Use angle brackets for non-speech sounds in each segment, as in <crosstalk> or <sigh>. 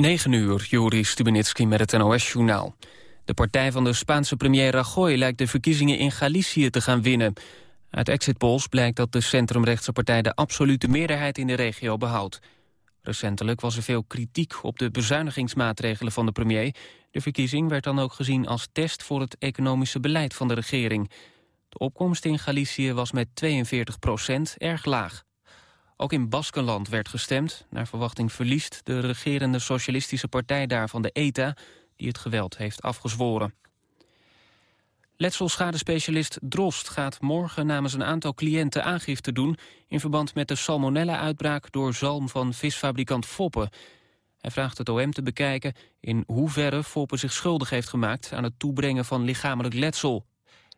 9 uur, Juri Stubenitski met het NOS-journaal. De partij van de Spaanse premier Rajoy lijkt de verkiezingen in Galicië te gaan winnen. Uit exit polls blijkt dat de centrumrechtse partij de absolute meerderheid in de regio behoudt. Recentelijk was er veel kritiek op de bezuinigingsmaatregelen van de premier. De verkiezing werd dan ook gezien als test voor het economische beleid van de regering. De opkomst in Galicië was met 42 procent erg laag. Ook in Baskenland werd gestemd. Naar verwachting verliest de regerende socialistische partij daar van de ETA... die het geweld heeft afgezworen. Letselschadespecialist Drost gaat morgen namens een aantal cliënten aangifte doen... in verband met de salmonella-uitbraak door zalm van visfabrikant Foppen. Hij vraagt het OM te bekijken in hoeverre Foppen zich schuldig heeft gemaakt... aan het toebrengen van lichamelijk letsel.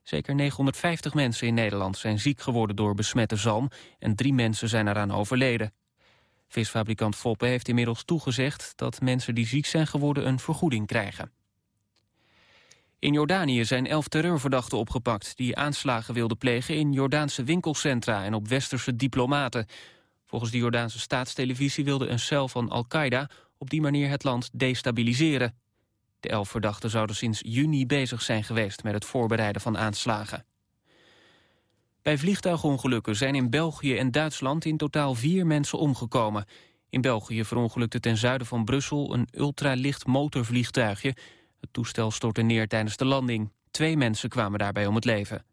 Zeker 950 mensen in Nederland zijn ziek geworden door besmette zalm... en drie mensen zijn eraan overleden. Visfabrikant Foppen heeft inmiddels toegezegd... dat mensen die ziek zijn geworden een vergoeding krijgen. In Jordanië zijn elf terreurverdachten opgepakt... die aanslagen wilden plegen in Jordaanse winkelcentra... en op westerse diplomaten. Volgens de Jordaanse staatstelevisie wilde een cel van Al-Qaeda... op die manier het land destabiliseren. De elf verdachten zouden sinds juni bezig zijn geweest met het voorbereiden van aanslagen. Bij vliegtuigongelukken zijn in België en Duitsland in totaal vier mensen omgekomen. In België verongelukte ten zuiden van Brussel een ultralicht motorvliegtuigje. Het toestel stortte neer tijdens de landing. Twee mensen kwamen daarbij om het leven.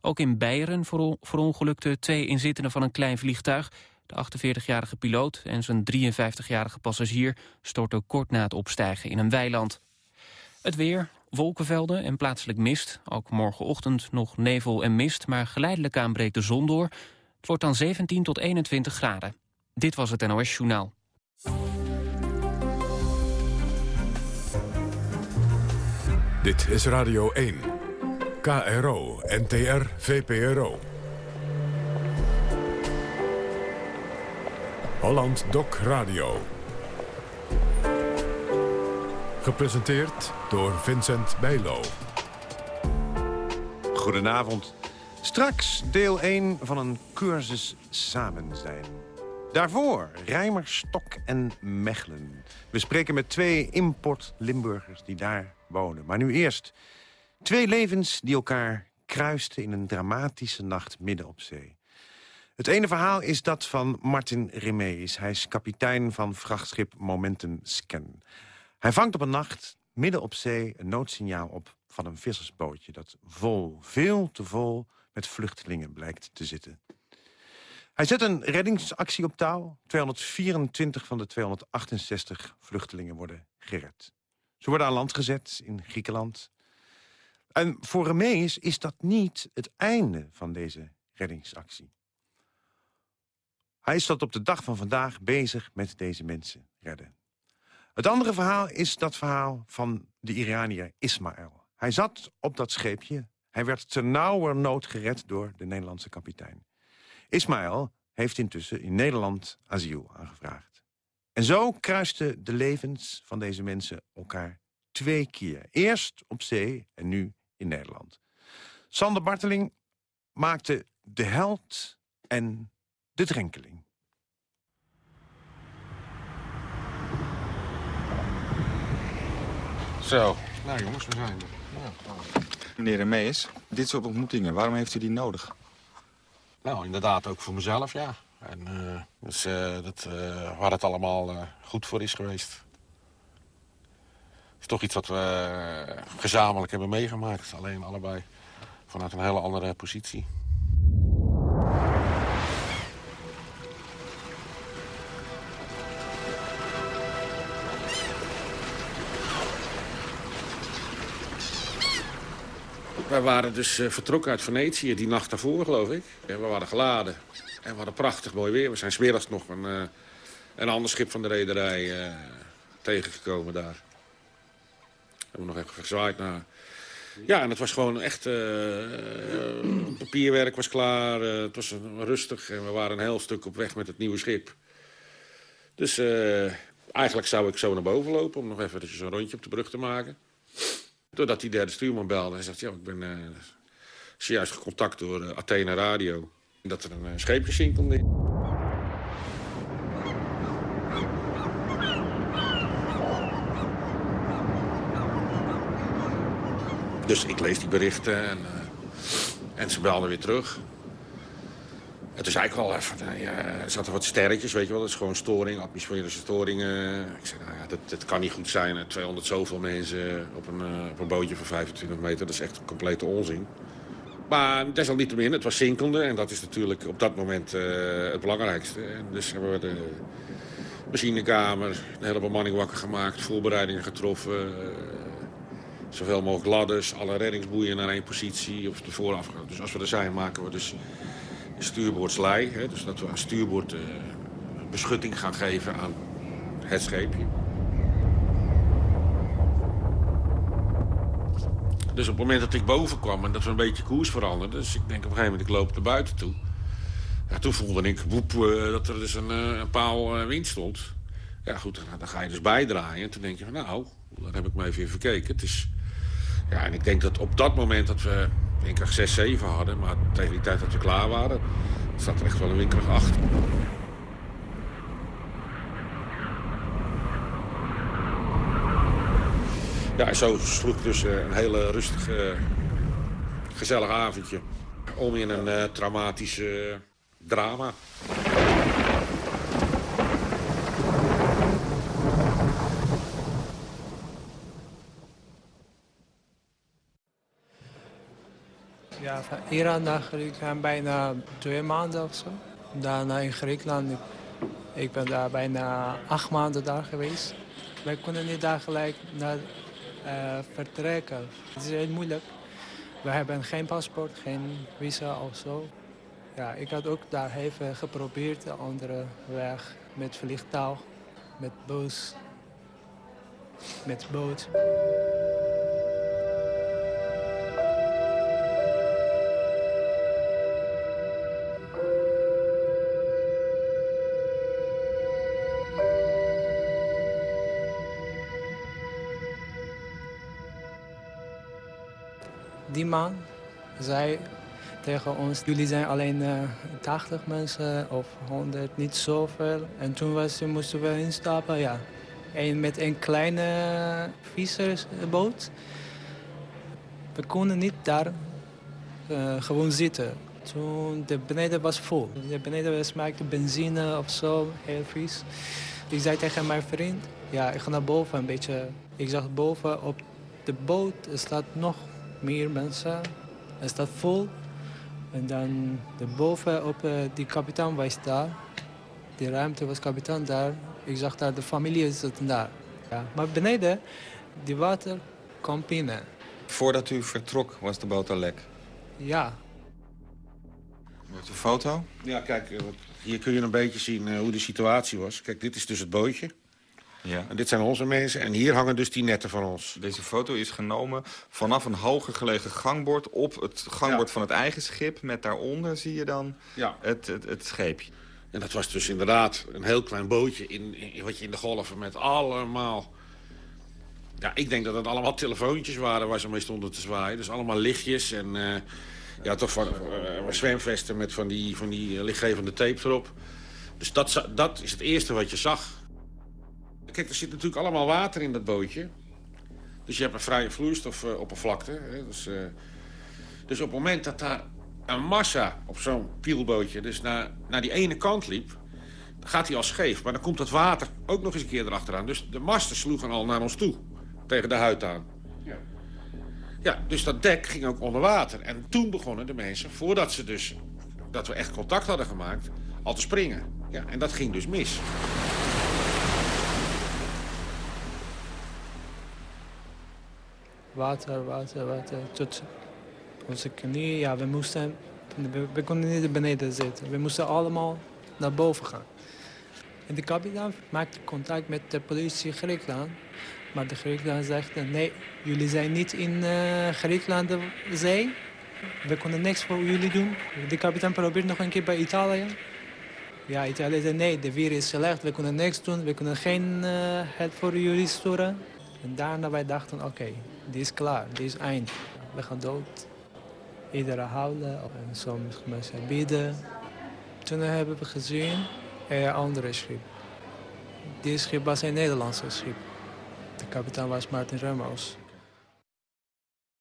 Ook in Beieren verongelukten twee inzittenden van een klein vliegtuig. De 48-jarige piloot en zijn 53-jarige passagier stortten kort na het opstijgen in een weiland. Het weer, wolkenvelden en plaatselijk mist. Ook morgenochtend nog nevel en mist, maar geleidelijk aan breekt de zon door. Het wordt dan 17 tot 21 graden. Dit was het NOS Journaal. Dit is Radio 1. KRO, NTR, VPRO. Holland Doc Radio. Gepresenteerd door Vincent Bijlo. Goedenavond. Straks deel 1 van een cursus Samen zijn. Daarvoor Rijmer, Stok en Mechelen. We spreken met twee import-Limburgers die daar wonen. Maar nu eerst twee levens die elkaar kruisten in een dramatische nacht midden op zee. Het ene verhaal is dat van Martin Remees. Hij is kapitein van vrachtschip Momentum Scan. Hij vangt op een nacht midden op zee een noodsignaal op van een vissersbootje... dat vol, veel te vol, met vluchtelingen blijkt te zitten. Hij zet een reddingsactie op touw. 224 van de 268 vluchtelingen worden gered. Ze worden aan land gezet in Griekenland. En voor Remees is dat niet het einde van deze reddingsactie. Hij is tot op de dag van vandaag bezig met deze mensen redden. Het andere verhaal is dat verhaal van de Iranier Ismaël. Hij zat op dat scheepje. Hij werd ternauwernood gered door de Nederlandse kapitein. Ismaël heeft intussen in Nederland asiel aangevraagd. En zo kruisten de levens van deze mensen elkaar twee keer. Eerst op zee en nu in Nederland. Sander Barteling maakte de held en de drenkeling. Zo. Nou jongens, we zijn er. Ja. Meneer Remees, dit soort ontmoetingen, waarom heeft u die nodig? Nou, inderdaad, ook voor mezelf, ja. En, uh, dus uh, dat, uh, waar het allemaal goed voor is geweest. Het is toch iets wat we gezamenlijk hebben meegemaakt. Alleen allebei vanuit een hele andere positie. Wij waren dus uh, vertrokken uit Venetië die nacht daarvoor, geloof ik. En we waren geladen. En we hadden prachtig mooi weer. We zijn smiddags nog een, uh, een ander schip van de rederij uh, tegengekomen daar. We hebben nog even gezwaaid naar... Ja, en het was gewoon echt... papierwerk was klaar. het was rustig. En we waren een heel stuk op weg met het nieuwe schip. Dus eigenlijk zou ik zo naar boven lopen... om nog even een rondje op de brug te maken. Doordat die derde stuurman belde. Hij zegt, ja, ik ben uh, zojuist gecontact door eh, uh, Athena Radio. Dat er een uh, scheepje in. Dus ik lees die berichten en, en ze belden weer terug. Het is eigenlijk wel even, nou er zaten wat sterretjes, weet je wel. Dat is gewoon storing, atmosferische storingen. Ik zei, nou ja, dat, kan niet goed zijn. 200 zoveel mensen op een, uh, op een bootje van 25 meter. Dat is echt een complete onzin. Maar desalniettemin, het was zinkende. En dat is natuurlijk op dat moment uh, het belangrijkste. Dus hebben we de machinekamer, de hele bemanning wakker gemaakt. Voorbereidingen getroffen. Uh, zoveel mogelijk ladders, alle reddingsboeien naar één positie. Of de vooraf. Dus als we er zijn, maken we dus stuurboordslei. Hè, dus dat we aan stuurboord uh, beschutting gaan geven aan het scheepje. Dus op het moment dat ik boven kwam en dat we een beetje koers veranderden... dus ik denk op een gegeven moment, ik loop naar buiten toe. Toen voelde ik woep, uh, dat er dus een, uh, een paal wind stond. Ja goed, dan, dan, ga je dus bijdraaien. En toen denk je van nou, daar heb ik me even verkeken. Het is, ja, en ik denk dat op dat moment dat we ik er 6, 7 hadden. Maar tegen die tijd dat we klaar waren, zat er echt wel een winkerig achter. Ja, zo sloeg dus een hele rustig, gezellig avondje om in een uh, traumatisch uh, drama. Ja, van Iran naar Griekenland bijna twee maanden of zo. Daarna in Griekenland, ik, ben daar bijna acht maanden daar geweest. Wij kunnen niet daar gelijk naar uh, vertrekken. Het is heel moeilijk. We hebben geen paspoort, geen visa of zo. Ja, ik had ook daar even geprobeerd, de andere weg, met vliegtuig, met bus, met boot. Die man zei tegen ons, jullie zijn alleen uh, 80 mensen of 100, niet zoveel. En toen was, moesten we instappen, ja. En met een kleine vissersboot. We konden niet daar uh, gewoon zitten. Toen de beneden was vol. De beneden smaakte benzine of zo, heel vies. Ik zei tegen mijn vriend, ja, ik ga naar boven een beetje. Ik zag boven op de boot, staat nog meer mensen. Het staat vol. En dan boven op uh, die kapitein was daar. Die ruimte was kapitein daar. Ik zag daar de familie zitten daar. Ja. Maar beneden, die water kwam binnen. Voordat u vertrok was de boot al lek? Ja. Heeft een foto? Ja, kijk, hier kun je een beetje zien uh, hoe de situatie was. Kijk, dit is dus het bootje. Ja. En dit zijn onze mensen en hier hangen dus die netten van ons. Deze foto is genomen vanaf een hoger gelegen gangbord... op het gangbord Ja. van het eigen schip. Met daaronder zie je dan Ja. het, het, het scheepje. En dat was dus inderdaad een heel klein bootje in, in, wat je in de golven met allemaal... Ja, ik denk dat het allemaal telefoontjes waren waar ze mee stonden te zwaaien. Dus allemaal lichtjes en eh, ja, toch van, eh, zwemvesten met van die, van die eh, lichtgevende tape erop. Dus dat, dat is het eerste wat je zag. Kijk, er zit natuurlijk allemaal water in dat bootje. Dus je hebt een vrije vloeistofoppervlakte. hè, dus, eh, dus op het moment dat daar een massa op zo'n pielbootje... dus naar, naar die ene kant liep, dan gaat hij al scheef. Maar dan komt dat water ook nog eens een keer erachteraan. Dus de masten sloegen al naar ons toe, tegen de huid aan. Ja, dus dat dek ging ook onder water. En toen begonnen de mensen, voordat ze dus... dat we echt contact hadden gemaakt, al te springen. Ja, en dat ging dus mis. Water, water, water. Tot onze. Ja, we moesten... We, we konden niet beneden zitten. We moesten allemaal naar boven gaan. En de kapitein maakte contact met de politie Griekenland. Maar de Griekenland zegt, nee, jullie zijn niet in eh, Griekenland zee. We kunnen niks voor jullie doen. De kapitein probeert nog een keer bij Italië. Ja, Italië zei, nee, de weer is slecht. We kunnen niks doen. We kunnen geen het voor jullie sturen. En daarna wij dachten, oké, die is klaar. Die is eind. We gaan dood. Iedereen houden. En soms mensen bidden. Toen hebben we gezien een andere schip. Die schip was een Nederlandse schip. De kapitein was Martin Ramos.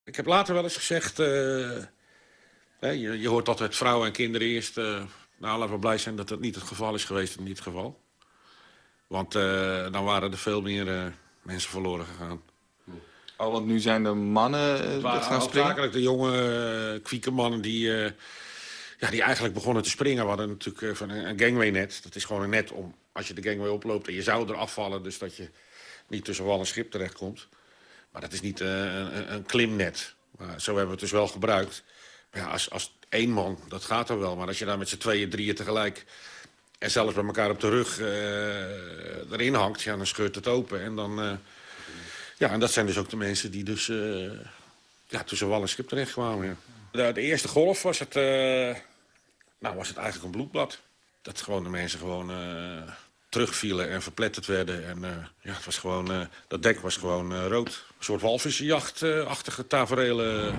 Ik heb later wel eens gezegd... je, je, hoort altijd vrouwen en kinderen eerst. nou, laten we blij zijn dat dat niet het geval is geweest in dit geval. Want dan waren er veel meer mensen verloren gegaan. Oh, want nu zijn er mannen dat gaan springen? de jonge kwieke mannen die, ja, die eigenlijk begonnen te springen. We hadden natuurlijk van een, een gangway net. Dat is gewoon een net om, als je de gangway oploopt... en je zou er afvallen, dus dat je niet tussen wal en schip terechtkomt. Maar dat is niet uh, een, een, klimnet. Maar zo hebben we het dus wel gebruikt. Maar ja, als, als één man, dat gaat er wel. Maar als je daar met z'n tweeën, drieën tegelijk... en zelfs bij elkaar op de rug erin hangt... Ja, dan scheurt het open. En, dan, ja, en dat zijn dus ook de mensen die dus ja, tussen wal en schip terechtkwamen. Ja. De, de, eerste golf was het, nou, was het eigenlijk een bloedbad. Dat gewoon de mensen gewoon terugvielen en verpletterd werden. En uh, ja, het was gewoon, uh, dat dek was gewoon uh, rood. Een soort walvissenjachtachtige tafereelen.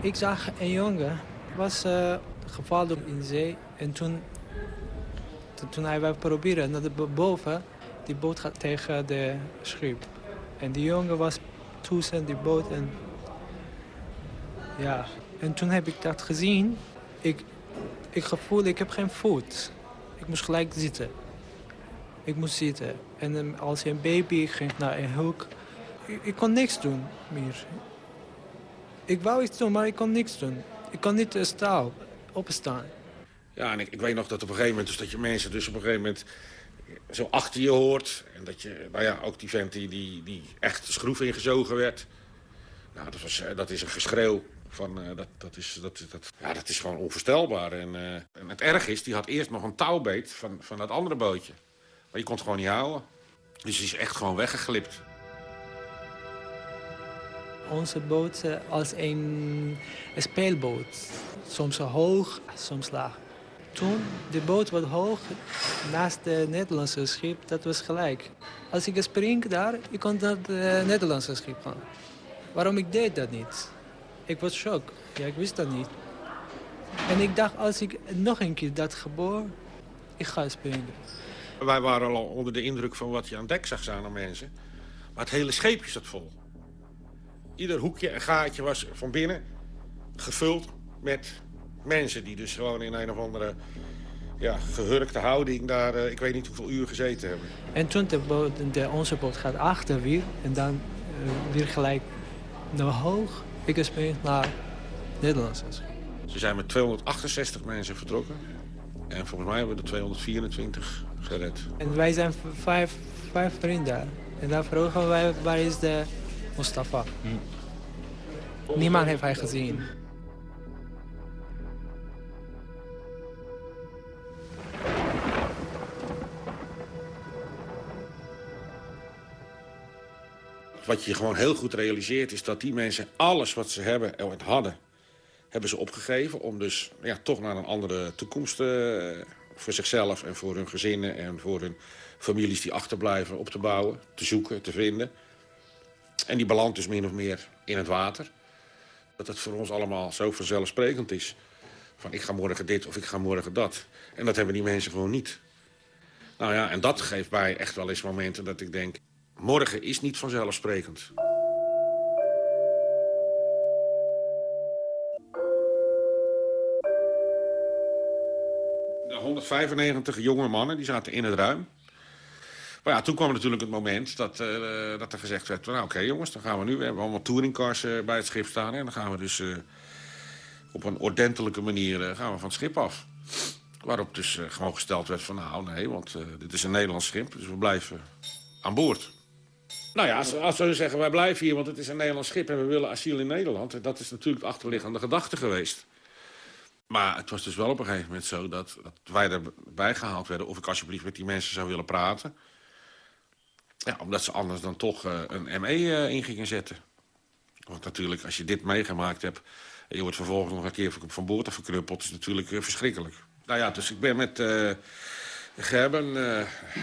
Ik zag een jongen, was gevallen in zee. En toen, toen hij wou proberen naar de boven, die boot gaat tegen de schip. En die jongen was tussen die boot en... Ja, en toen heb ik dat gezien. Ik, ik gevoel, ik heb geen voet. Ik moest gelijk zitten. Ik moest zitten. En als een baby ging naar een hoek. Ik, ik, kon niks doen meer. Ik wou iets doen, maar ik kon niks doen. Ik kon niet staan, opstaan. Ja, en ik, ik weet nog dat op een gegeven moment... Dus dat je mensen dus op een gegeven moment zo achter je hoort. En dat je, nou ja, ook die vent die, die, die echt de schroef ingezogen werd. Nou, dat, was, eh, dat is een geschreeuw. Van, uh, dat, dat, is, dat, dat, ja, dat is gewoon onvoorstelbaar. En, uh, en het erg is, die had eerst nog een touwbeet van, van dat andere bootje. Maar je kon het gewoon niet houden. Dus hij is echt gewoon weggeglipt. Onze boot als een, speelboot. Soms hoog, soms laag. Toen de boot wat hoog naast het Nederlandse schip, dat was gelijk. Als ik spring daar, ik kon naar het Nederlandse schip gaan. Waarom ik deed dat niet? Ik was shock. Ja, ik wist dat niet. En ik dacht, als ik nog een keer dat geboor, ik ga springen. Wij waren al onder de indruk van wat je aan dek zag aan mensen. Maar het hele scheepje zat vol. Ieder hoekje en gaatje was van binnen gevuld met mensen... die dus gewoon in een of andere ja, gehurkte houding daar, uh, ik weet niet hoeveel uur gezeten hebben. En toen de, boot, de onze boot gaat achter weer en dan uh, weer gelijk naar hoog. Ik spring naar Nederlands. Ze zijn met 268 mensen vertrokken. En volgens mij hebben we er 224 gered. En wij zijn vijf, vijf vrienden. En daar vroegen wij, waar is de Mustafa? Hm. Niemand heeft hij gezien. Wat je gewoon heel goed realiseert is dat die mensen alles wat ze hebben en hadden... hebben ze opgegeven om dus ja, toch naar een andere toekomst uh, voor zichzelf en voor hun gezinnen en voor hun families die achterblijven op te bouwen, te zoeken, te vinden. En die belandt dus min of meer in het water. Dat het voor ons allemaal zo vanzelfsprekend is. Van ik ga morgen dit of ik ga morgen dat. En dat hebben die mensen gewoon niet. Nou ja, en dat geeft mij echt wel eens momenten dat ik denk... morgen is niet vanzelfsprekend. 195 jonge mannen, die zaten in het ruim. Maar ja, toen kwam natuurlijk het moment dat, uh, dat er gezegd werd... nou oké jongens, dan gaan we nu. We hebben allemaal touringcars uh, bij het schip staan. En dan gaan we dus uh, op een ordentelijke manier gaan we van het schip af. Waarop dus gewoon gesteld werd van nou nee, want dit is een Nederlands schip. Dus we blijven aan boord. Nou ja, als, als we zeggen wij blijven hier, want het is een Nederlands schip... en we willen asiel in Nederland. Dat is natuurlijk de achterliggende gedachte geweest. Maar het was dus wel op een gegeven moment zo dat, wij erbij gehaald werden... of ik alsjeblieft met die mensen zou willen praten. Ja, omdat ze anders dan toch uh, een ME uh, in gingen zetten. Want natuurlijk, als je dit meegemaakt hebt... en je wordt vervolgens nog een keer van boord verkruppeld... is natuurlijk uh, verschrikkelijk. Nou ja, dus ik ben met Gerben,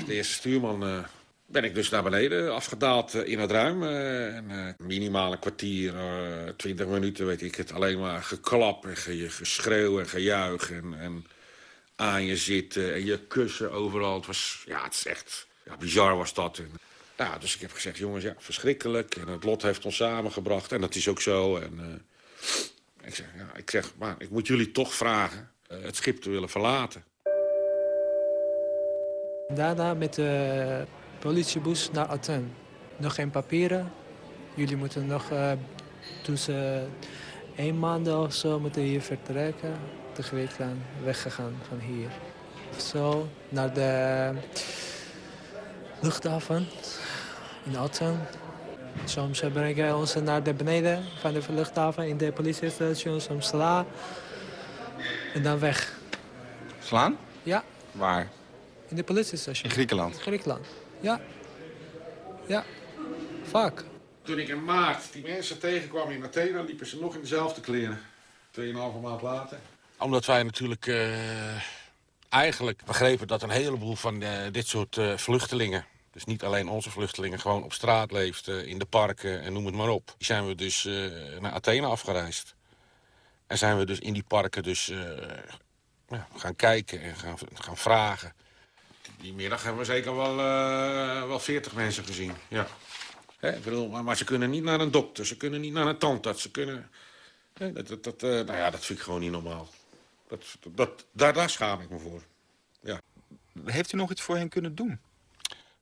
de eerste stuurman ben ik dus naar beneden afgedaald uh, in het ruim. Uh, en, uh, minimaal een kwartier, twintig minuten, weet ik het. Alleen maar geklap en ge geschreeuw en gejuich. En, en, aan je zitten en je kussen overal. Het was, ja, het is echt, ja, bizar was dat. Dus ik heb gezegd, jongens, ja, verschrikkelijk. En het lot heeft ons samengebracht. En dat is ook zo. En, ik, zeg, ja, ik zeg, maar ik moet jullie toch vragen het schip te willen verlaten. Daarna met de politiebus naar Athene. Nog geen papieren. Jullie moeten nog uh, tussen één maand of zo moeten hier vertrekken. Tegelijk dan weggegaan van hier. Zo naar de luchthaven in Athene. Soms brengen ons naar de beneden van de luchthaven in de politiestation, soms sla. En dan weg. Slaan? Ja. Waar? In de politiestation. In Griekenland? Griekenland, ja. Ja, vaak. Toen ik in maart die mensen tegenkwam in Athene, liepen ze nog in dezelfde kleren. Tweeënhalve maand later. Omdat wij natuurlijk uh, eigenlijk begrepen dat een heleboel van uh, dit soort uh, vluchtelingen... dus niet alleen onze vluchtelingen, gewoon op straat leefden, in de parken en noem het maar op... die zijn we dus naar Athene afgereisd. En zijn we dus in die parken dus ja, gaan kijken en gaan, gaan vragen. Die middag hebben we zeker wel, wel 40 mensen gezien, ja. He, bedoel, maar, maar, ze kunnen niet naar een dokter, ze kunnen niet naar een tandarts. Ze kunnen... He, dat, dat, dat, uh, nou ja, dat vind ik gewoon niet normaal. Dat, dat, daar, daar schaam ik me voor. Ja. Heeft u nog iets voor hen kunnen doen?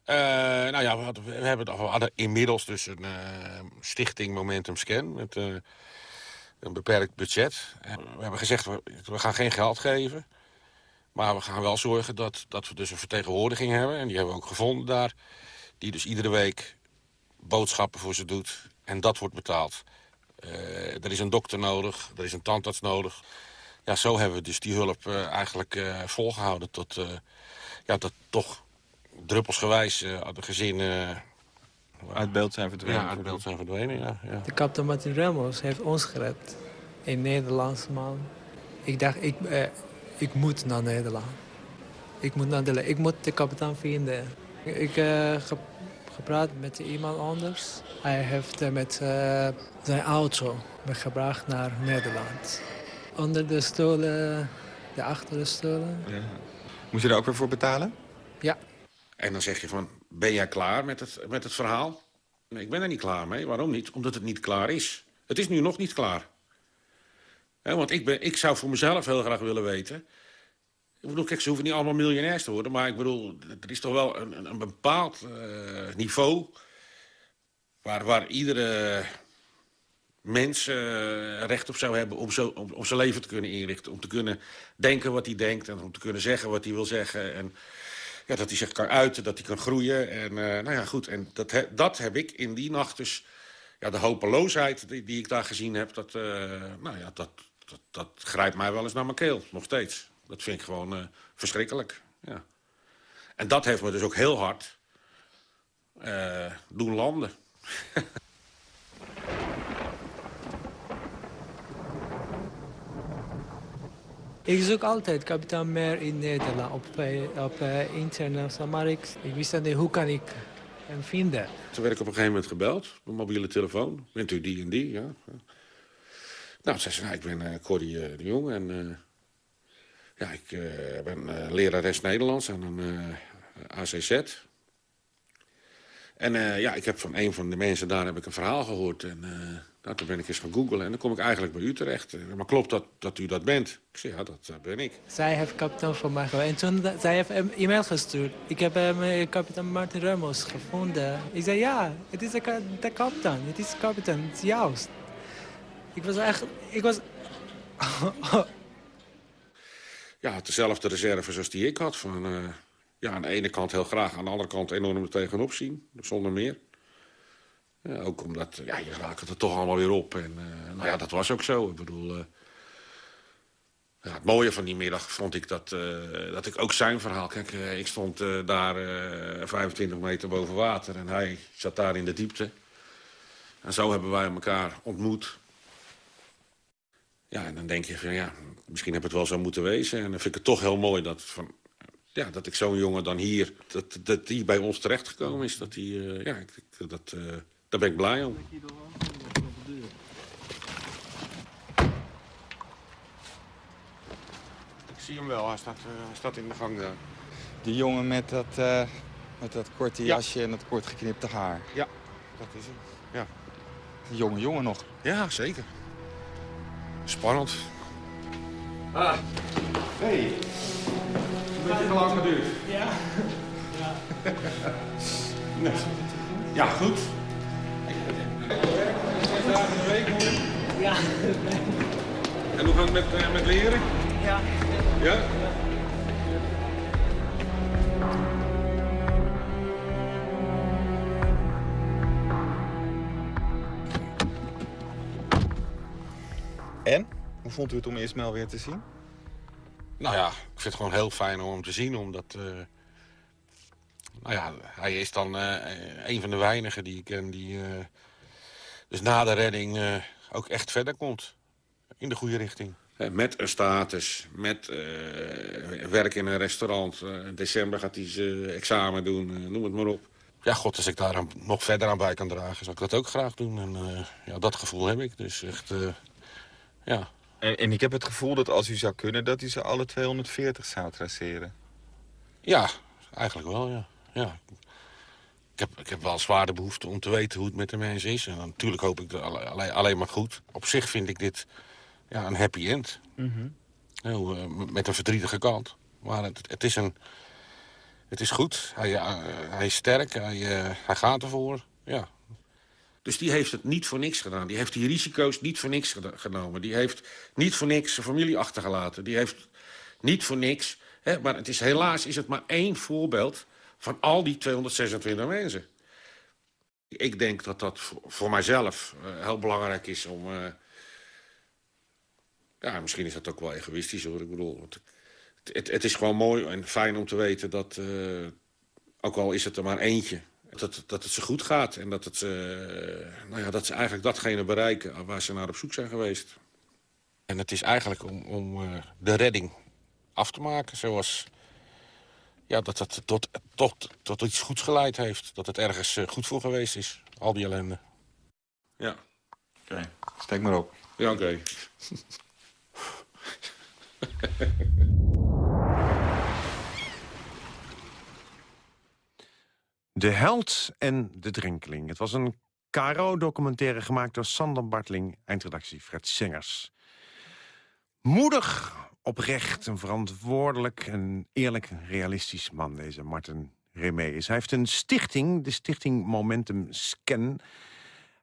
Uh, nou ja, we hadden, we, hebben, we hadden inmiddels dus een uh, stichting Momentum Scan... met een beperkt budget. En we hebben gezegd, we, we gaan geen geld geven... maar we gaan wel zorgen dat, dat we dus een vertegenwoordiging hebben... en die hebben we ook gevonden daar... die dus iedere week boodschappen voor ze doet. En dat wordt betaald. Uh, er is een dokter nodig, er is een tandarts nodig. Ja, zo hebben we dus die hulp uh, eigenlijk uh, volgehouden tot, ja, dat toch druppelsgewijs de gezinnen... uit beeld zijn verdwenen. Ja, uit beeld zijn verdwenen, ja. ja. De kapitein Martin Ramos heeft ons gered. In Nederlandse man. Ik dacht, ik, ik moet naar Nederland. Ik moet naar de, ik moet de kapitein vinden. Ik gepraat met iemand anders. Hij heeft met uh, zijn auto gebracht naar Nederland. Onder de stoelen, de achter de stoelen. Ja. Moest je daar ook weer voor betalen? Ja. En dan zeg je van, ben jij klaar met het, met het verhaal? Nee, ik ben er niet klaar mee. Waarom niet? Omdat het niet klaar is. Het is nu nog niet klaar. Want ik, ben, ik zou voor mezelf heel graag willen weten... Ik bedoel, kijk, ze hoeven niet allemaal miljonairs te worden... maar ik bedoel, er is toch wel een, een, bepaald uh, niveau... Waar, waar iedere mens uh, recht op zou hebben om, zo, om, om, zijn leven te kunnen inrichten. Om te kunnen denken wat hij denkt en om te kunnen zeggen wat hij wil zeggen. En ja, dat hij zich kan uiten, dat hij kan groeien. En uh, nou ja, goed, en dat, dat heb ik in die nacht dus... Ja, de hopeloosheid die, die ik daar gezien heb, dat, nou ja, dat, dat, dat grijpt mij wel eens naar mijn keel, nog steeds. Dat vind ik gewoon uh, verschrikkelijk. Ja. En dat heeft me dus ook heel hard uh, doen landen. <laughs> ik zoek altijd kapitein meer in Nederland op, op uh, internet. Maar ik, ik wist niet hoe kan ik hem vinden. Toen werd ik op een gegeven moment gebeld, op een mobiele telefoon. Bent u die en die? Ja. Nou, zei ze, nou, ik ben uh, Corrie de Jong en... Uh, ja, ik ben lerares Nederlands aan een ACZ. En ja, ik heb van een van de mensen daar heb ik een verhaal gehoord. En nou, toen ben ik eens gaan googlen en dan kom ik eigenlijk bij u terecht. maar klopt dat, dat u dat bent? Ik zeg, ja, dat ben ik. Zij heeft kapitein voor mij geweest. En toen zij heeft een e-mail gestuurd. Ik heb kapitein Martin Ramos gevonden. Ik zei, ja, het is de, kapitein. Het is kapitein, het is juist. Ik was echt... Ik was... <laughs> ja, dezelfde reserve zoals die ik had. Van, uh, ja, aan de ene kant heel graag, aan de andere kant enorm tegenop zien. Zonder meer. Ja, ook omdat, ja, je raakt er toch allemaal weer op. En uh, nou ja, dat was ook zo. Ik bedoel... Ja, het mooie van die middag vond ik dat, dat ik ook zijn verhaal... Kijk, ik stond daar 25 meter boven water en hij zat daar in de diepte. En zo hebben wij elkaar ontmoet. Ja, en dan denk je van ja, misschien heb het wel zo moeten wezen. En dan vind ik het toch heel mooi dat, van, ja, dat ik zo'n jongen dan hier... dat, dat die bij ons terechtgekomen is. Dat die, uh, ja, ik, dat, uh, daar ben ik blij om. Ik zie hem wel, hij staat, uh, hij staat in de gang daar. Die jongen met dat Met dat korte Ja. jasje en dat kort geknipte haar. Ja, dat is hem. Ja, Een jonge jongen nog. ja zeker. Spannend. Ah, hey. Een beetje te lang geduurd. Ja. Ja, goed. Zes dagen in de week, hoor. Ja. En hoe gaat het met, eh, met leren? Ja. Ja? En? Hoe vond u het om Ismaël weer te zien? Nou ja, ik vind het gewoon heel fijn om hem te zien, omdat... eh, nou ja, hij is dan eh, een van de weinigen die ik ken die... eh, dus na de redding eh, ook echt verder komt. In de goede richting. Met een status, met eh, werk in een restaurant. Eh, in december gaat hij zijn examen doen, noem het maar op. Ja, god, als ik daar nog verder aan bij kan dragen, zou ik dat ook graag doen. En eh, ja, dat gevoel heb ik. Dus echt, eh, ja, En, en ik heb het gevoel dat als u zou kunnen... dat u ze alle 240 zou traceren. Ja, eigenlijk wel, ja. ja. Ik, heb, ik heb wel zwaar de behoefte om te weten hoe het met de mensen is. En dan, natuurlijk hoop ik alleen, alleen maar goed. Op zich vind ik dit ja, een happy end. Heel, eh, m- met een verdrietige kant. Maar het, het, is, een, het is goed. Hij, eh, hij is sterk. Hij, eh, hij gaat ervoor. Ja. Dus die heeft het niet voor niks gedaan. Die heeft die risico's niet voor niks genomen. Die heeft niet voor niks zijn familie achtergelaten. Die heeft niet voor niks... Hè, maar het is, helaas is het maar één voorbeeld van al die 226 mensen. Ik denk dat dat voor, mijzelf eh, heel belangrijk is om... eh, ja, misschien is dat ook wel egoïstisch hoor. Ik bedoel, het, het is gewoon mooi en fijn om te weten dat... eh, ook al is het er maar eentje, dat, dat het ze goed gaat. En dat, het, eh, nou ja, dat ze eigenlijk datgene bereiken waar ze naar op zoek zijn geweest. En het is eigenlijk om, om eh, de redding af te maken. Zoals ja, dat het tot, tot, tot iets goeds geleid heeft. Dat het ergens eh, goed voor geweest is. Al die ellende. Ja, Oké, steek maar op. ja oké. <laughs> De held en de drenkeling. Het was een KRO-documentaire gemaakt door Sander Bartling, eindredactie Fred Singers. Moedig, oprecht en verantwoordelijk en eerlijk realistisch man, deze Martin Remees. Hij heeft een stichting, de stichting Momentum Scan.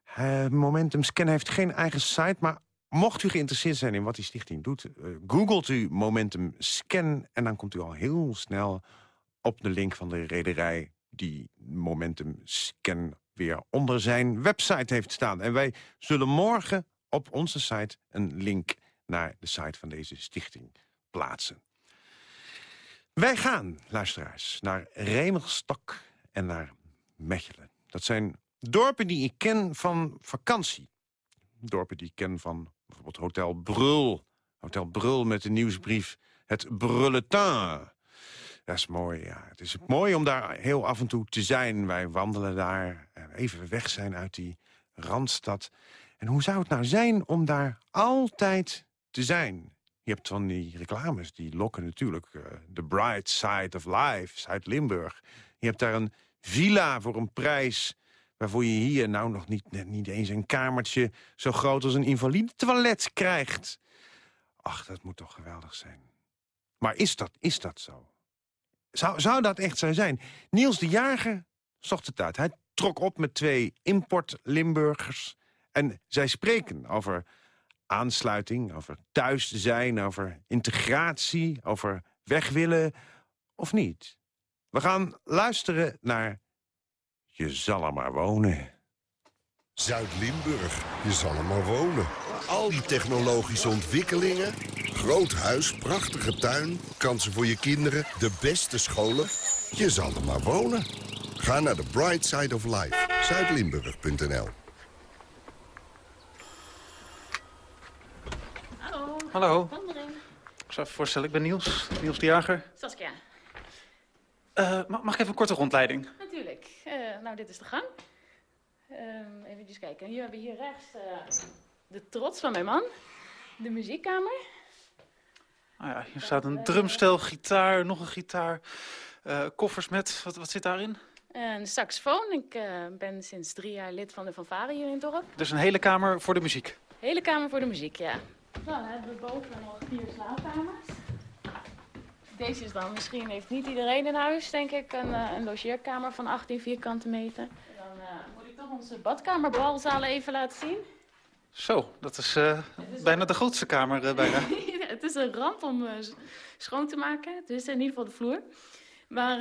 Eh, Momentum Scan heeft geen eigen site, maar mocht u geïnteresseerd zijn in wat die stichting doet... eh, googelt u Momentum Scan en dan komt u al heel snel op de link van de rederij die Momentum Scan weer onder zijn website heeft staan. En wij zullen morgen op onze site een link naar de site van deze stichting plaatsen. Wij gaan, luisteraars, naar Remerstok en naar Mechelen. Dat zijn dorpen die ik ken van vakantie. Dorpen die ik ken van bijvoorbeeld Hotel Brul. Hotel Brul met de nieuwsbrief Het Brulletin. Dat is mooi, ja. Het is mooi om daar heel af en toe te zijn. Wij wandelen daar, en even weg zijn uit die Randstad. En hoe zou het nou zijn om daar altijd te zijn? Je hebt van die reclames, die lokken natuurlijk. eh, The Bright Side of Life, Zuid-Limburg. Je hebt daar een villa voor een prijs... waarvoor je hier nou nog niet, niet eens een kamertje... zo groot als een invalide toilet krijgt. Ach, dat moet toch geweldig zijn. Maar is dat, is dat zo? Zou, zou dat echt zo zijn? Niels de Jager zocht het uit. Hij trok op met twee import-Limburgers. En zij spreken over aansluiting, over thuis zijn... over integratie, over weg willen of niet. We gaan luisteren naar Je zal er maar wonen. Zuid-Limburg, je zal er maar wonen. Al die technologische ontwikkelingen. Groot huis, prachtige tuin, kansen voor je kinderen, de beste scholen. Je zal er maar wonen. Ga naar de Bright Side of Life, zuidlimburg.nl. Hallo. Hallo, ik zou even voorstellen, ik ben Niels, Niels de Jager. Saskia. Eh, ma- mag ik even een korte rondleiding? Natuurlijk. Eh, nou, dit is de gang. Ehm even kijken. Hier hebben we hier rechts eh, de trots van mijn man. De muziekkamer. Ah ja, hier staat een drumstel, gitaar, nog een gitaar. Uh, koffers met, wat, wat zit daarin? Een saxofoon. Ik uh, ben sinds drie jaar lid van de fanfare hier in het dorp. Dus een hele kamer voor de muziek? Hele kamer voor de muziek, ja. Dan hebben we boven nog vier slaapkamers. Deze is dan, misschien heeft niet iedereen in huis, denk ik, een, uh, een logeerkamer van 18 vierkante meter. Dan moet ik toch onze badkamerbalzalen even laten zien. Zo, dat is, uh, is bijna de grootste kamer bijna. <laughs> het is een ramp om schoon te maken. Het is in ieder geval de vloer. Maar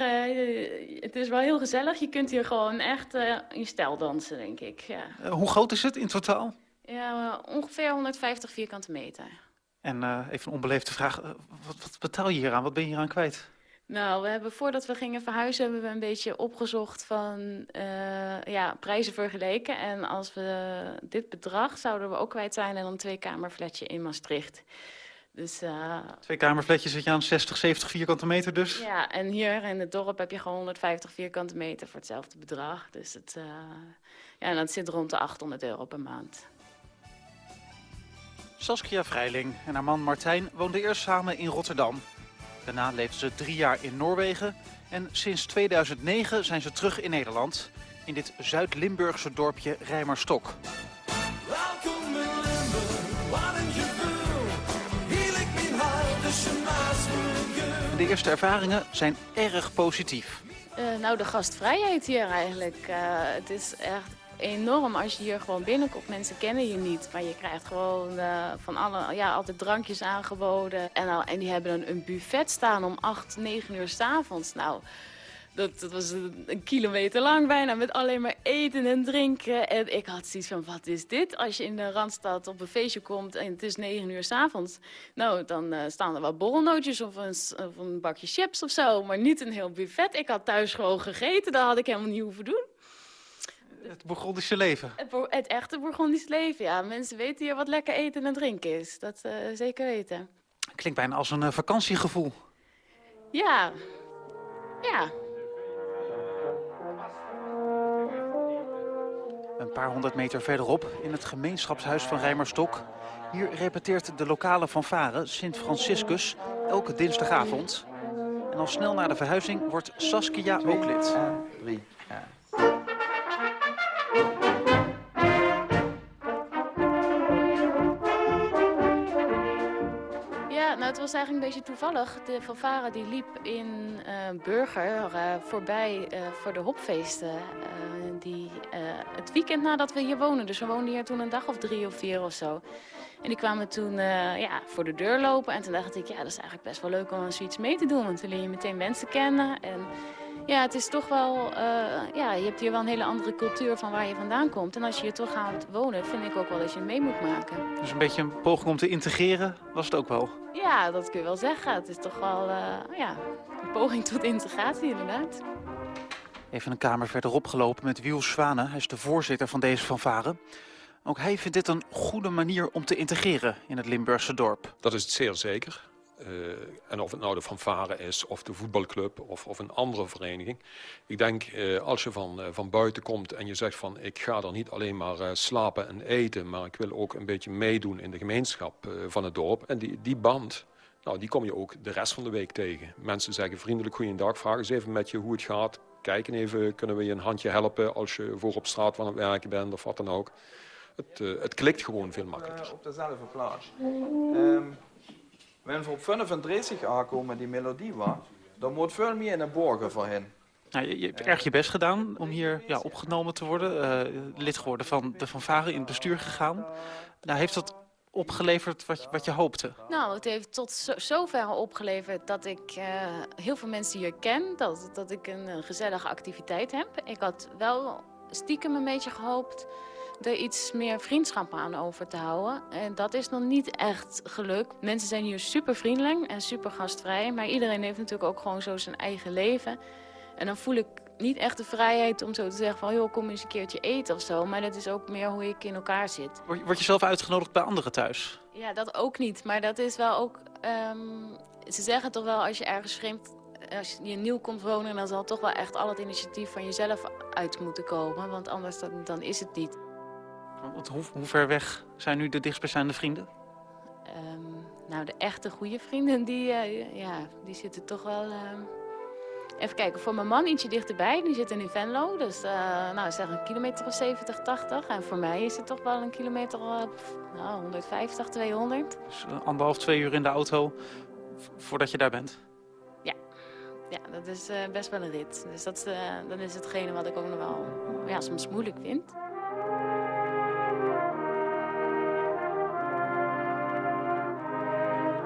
het is wel heel gezellig. Je kunt hier gewoon echt in stijl dansen, denk ik. Ja. hoe groot is het in totaal? Ja, ongeveer 150 vierkante meter. En uh, even een onbeleefde vraag. wat, wat, betaal je hier aan? Wat ben je hier aan kwijt? Nou, we hebben voordat we gingen verhuizen... hebben we een beetje opgezocht van uh, ja, prijzen vergeleken. En als we dit bedrag zouden we ook kwijt zijn... in een tweekamerfletje in Maastricht. Dus, uh, Twee kamerfletjes zit je aan 60, 70 vierkante meter dus? Ja, en hier in het dorp heb je gewoon 150 vierkante meter voor hetzelfde bedrag. Dus het, uh, ja, en dat zit rond de 800 euro per maand. Saskia Vrijling en haar man Martijn woonden eerst samen in Rotterdam. Daarna leefden ze drie jaar in Noorwegen en sinds 2009 zijn ze terug in Nederland. In dit Zuid-Limburgse dorpje Rijmerstok. Welkom in Limburg, wat een gevoel. Hier ligt mijn hart tussen De eerste ervaringen zijn erg positief. Uh, nou, de gastvrijheid hier eigenlijk. Uh, het is echt enorm als je hier gewoon binnenkomt. Mensen kennen je niet, maar je krijgt gewoon uh, van alle, ja, altijd drankjes aangeboden. En, nou, en die hebben dan een buffet staan om 8, 9 uur s'avonds. Nou, dat, dat was een, kilometer lang bijna, met alleen maar eten en drinken. En ik had zoiets van, wat is dit? Als je in de Randstad op een feestje komt en het is 9 uur s'avonds. Nou, dan uh, staan er wat borrelnootjes of een, een bakje chips of zo. Maar niet een heel buffet. Ik had thuis gewoon gegeten, dat had ik helemaal niet hoeven doen. Het Bourgondische leven. Het, echte Bourgondische leven, ja. Mensen weten hier wat lekker eten en drinken is. Dat eh, zeker weten. Klinkt bijna als een eh, vakantiegevoel. Ja. Ja. Een paar honderd meter verderop, in het gemeenschapshuis van Rijmerstok... hier repeteert de lokale fanfare Sint Franciscus elke dinsdagavond. En al snel na de verhuizing wordt Saskia ook lid. 3, het was eigenlijk een beetje toevallig. De fanfare die liep in uh, Burger uh, voorbij uh, voor de hopfeesten. die, het weekend nadat we hier wonen. Dus we woonden hier toen een dag of drie of vier of zo. En die kwamen toen ja, voor de deur lopen. En toen dacht ik, ja, dat is eigenlijk best wel leuk om zoiets mee te doen. Want dan leer je meteen mensen kennen. En ja, het is toch wel... ja, je hebt hier wel een hele andere cultuur van waar je vandaan komt. En als je hier toch gaat wonen, vind ik ook wel dat je mee moet maken. Dus een beetje een poging om te integreren was het ook wel? Ja, dat kun je wel zeggen. Het is toch wel uh, ja, een poging tot integratie, inderdaad. Even een kamer verderop gelopen met Wiel Zwanen. Hij is de voorzitter van deze fanfare. Ook hij vindt dit een goede manier om te integreren in het Limburgse dorp. Dat is het zeer zeker. Uh, en of het nou de fanfare is, of de voetbalclub, of, of een andere vereniging. Ik denk, uh, als je van, uh, van buiten komt en je zegt van... ik ga er niet alleen maar slapen en eten... maar ik wil ook een beetje meedoen in de gemeenschap van het dorp. En die, die band, nou, die kom je ook de rest van de week tegen. Mensen zeggen vriendelijk goeiedag, vraag eens even met je hoe het gaat. Kijken even, kunnen we je een handje helpen als je voor op straat van het werken bent of wat dan ook. Het, het klikt gewoon veel makkelijker. op dezelfde plaats. Um... Wenn we op 35 aankomen die melodie was, dan moet veel meer naar borgen voor hen. Nou, je, je, hebt erg je best gedaan om hier ja, opgenomen te worden. Uh, lid geworden van de fanfare in het bestuur gegaan. Nou, heeft dat opgeleverd wat je, wat je hoopte? Nou, het heeft tot zo, zover opgeleverd dat ik uh, heel veel mensen hier ken. Dat, dat ik een, een gezellige activiteit heb. Ik had wel stiekem een beetje gehoopt er iets meer vriendschap aan over te houden. En dat is nog niet echt gelukt. Mensen zijn hier super vriendelijk en super gastvrij. Maar iedereen heeft natuurlijk ook gewoon zo zijn eigen leven. En dan voel ik niet echt de vrijheid om zo te zeggen van... joh, kom eens een keertje eten of zo. Maar dat is ook meer hoe ik in elkaar zit. Word je zelf uitgenodigd bij anderen thuis? Ja, dat ook niet. Maar dat is wel ook... Um, ze zeggen toch wel als je ergens vreemd... Als je nieuw komt wonen, dan zal toch wel echt al het initiatief van jezelf uit moeten komen. Want anders dan, dan is het niet. Want hoe, hoe, ver weg zijn nu de dichtstbijzijnde vrienden? Um, nou, de echte goede vrienden, die, uh, ja, die zitten toch wel uh, Even kijken, voor mijn man ietsje dichterbij. Die zit in Venlo, dus uh, nou, zeg een kilometer of 70, 80. En voor mij is het toch wel een kilometer uh, nou, 150, 200. Dus uh, anderhalf, twee uur in de auto voordat je daar bent? Ja, ja dat is best wel een rit. Dus dat, dan is hetgene wat ik ook nog wel ja, soms moeilijk vind.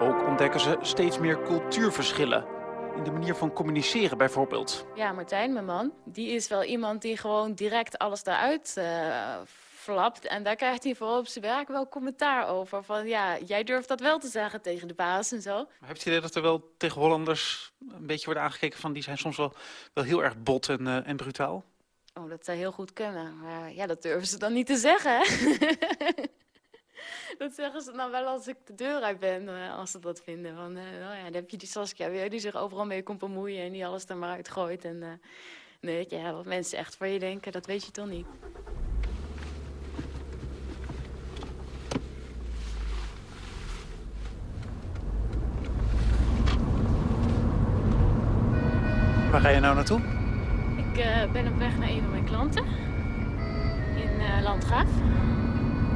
Ook ontdekken ze steeds meer cultuurverschillen in de manier van communiceren bijvoorbeeld. Ja, Martijn, mijn man, die is wel iemand die gewoon direct alles daaruit uh, flapt. En daar krijgt hij vooral op zijn werk wel commentaar over. Van ja, jij durft dat wel te zeggen tegen de baas en zo. Maar heeft u idee dat er wel tegen Hollanders een beetje wordt aangekeken van... die zijn soms wel, wel heel erg bot en, uh, en brutaal? Oh, dat zou heel goed kunnen. Maar ja, dat durven ze dan niet te zeggen? <laughs> <laughs> dat zeggen ze dan wel als ik de deur uit ben, uh, als ze dat vinden. Van, nou ja, dan heb je die Saskia weer, die zich overal mee komt bemoeien en die alles er maar uitgooit. En uh, nee, ja, wat mensen echt voor je denken, dat weet je toch niet. Waar ga je nou naartoe? Ik ben op weg naar een van mijn klanten in Landgraaf.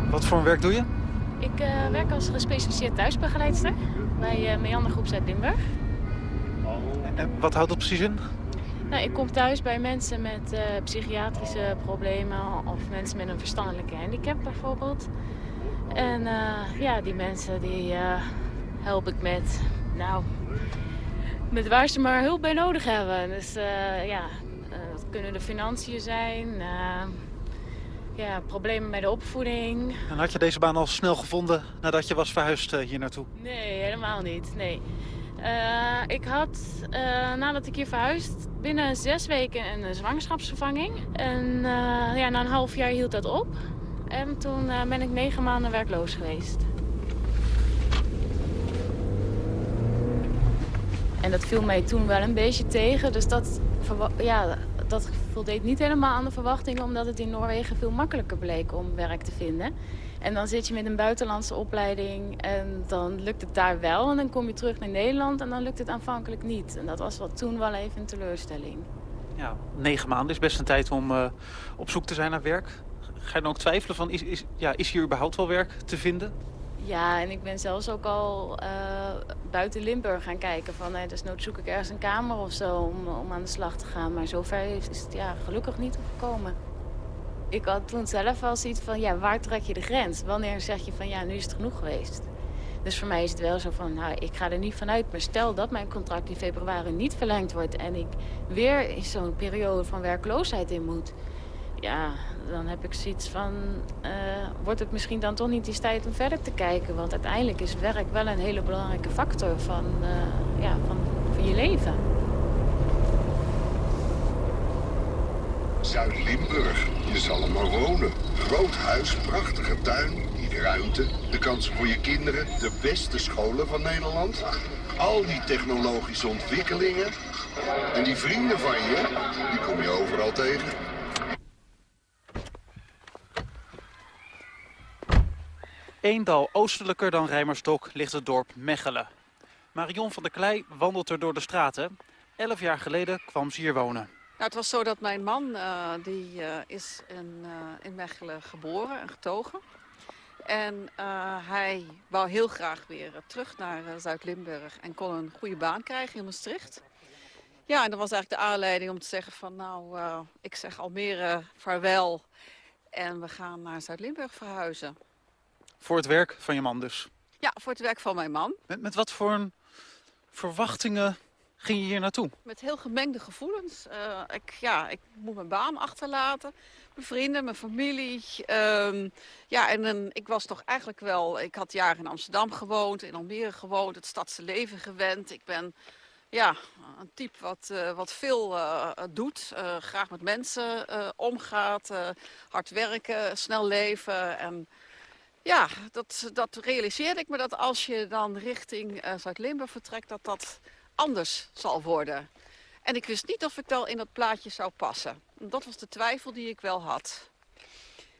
Wat voor een werk doe je? Ik uh, werk als gespecialiseerd thuisbegeleidster bij uh, Meander Groep Zuid-Limburg. En wat houdt dat precies in? Nou, ik kom thuis bij mensen met uh, psychiatrische problemen of mensen met een verstandelijke handicap bijvoorbeeld. En ja, die mensen die help ik met, nou, met waar ze maar hulp bij nodig hebben. Dus ja, dat kunnen de financiën zijn ja, problemen met de opvoeding. En had je deze baan al snel gevonden nadat je was verhuisd uh, hier naartoe? Nee, helemaal niet. Nee. Uh, ik had, uh, nadat ik hier verhuisd, binnen zes weken een zwangerschapsvervanging. En ja, na een half jaar hield dat op. En toen ben ik negen maanden werkloos geweest. En dat viel mij toen wel een beetje tegen. Dus dat, ja, dat voldeed niet helemaal aan de verwachtingen... omdat het in Noorwegen veel makkelijker bleek om werk te vinden. En dan zit je met een buitenlandse opleiding en dan lukt het daar wel. En dan kom je terug naar Nederland en dan lukt het aanvankelijk niet. En dat was wat toen wel even een teleurstelling. Ja, negen maanden is best een tijd om uh, op zoek te zijn naar werk. Ga je dan ook twijfelen van, is, is, ja, is hier überhaupt wel werk te vinden? Ja, en ik ben zelfs ook al uh, buiten Limburg gaan kijken. Van, uh, dus nood zoek ik ergens een kamer of zo om, om aan de slag te gaan. Maar zover is het ja, gelukkig niet gekomen. Ik had toen zelf wel zoiets van, ja, waar trek je de grens? Wanneer zeg je van, ja, nu is het genoeg geweest? Dus voor mij is het wel zo van, nou, ik ga er niet vanuit. Maar stel dat mijn contract in februari niet verlengd wordt... en ik weer in zo'n periode van werkloosheid in moet... ja, dan heb ik zoiets van... Uh, wordt het misschien dan toch niet eens tijd om verder te kijken? Want uiteindelijk is werk wel een hele belangrijke factor van, uh, ja, van, van je leven. Zuid-Limburg. Je zal er maar wonen. Groot huis, prachtige tuin, ruimte, de kansen voor je kinderen, de beste scholen van Nederland. Al die technologische ontwikkelingen. En die vrienden van je, die kom je overal tegen. Eén dal oostelijker dan Rijmersdok ligt het dorp Mechelen. Marion van der Klei wandelt er door de straten. Elf jaar geleden kwam ze hier wonen. Nou, het was zo dat mijn man, uh, die uh, is in, uh, in Mechelen geboren en getogen. En hij wou heel graag weer terug naar Zuid-Limburg en kon een goede baan krijgen in Maastricht. Ja, en dat was eigenlijk de aanleiding om te zeggen van nou, ik zeg Almere vaarwel en we gaan naar Zuid-Limburg verhuizen. Voor het werk van je man dus? Ja, voor het werk van mijn man. Met, met wat voor verwachtingen ging je hier naartoe? Met heel gemengde gevoelens. Uh, ik, ja, ik moet mijn baan achterlaten. Mijn vrienden, mijn familie. Uh, ja, en ik was toch eigenlijk wel... Ik had jaren in Amsterdam gewoond, in Almere gewoond. Het stadse leven gewend. Ik ben ja, een type wat, uh, wat veel uh, doet. Graag met mensen omgaat. hard werken, snel leven en... Ja, dat, dat realiseerde ik me dat als je dan richting uh, Zuid-Limburg vertrekt, dat dat anders zal worden. En ik wist niet of ik dan in dat plaatje zou passen. Dat was de twijfel die ik wel had.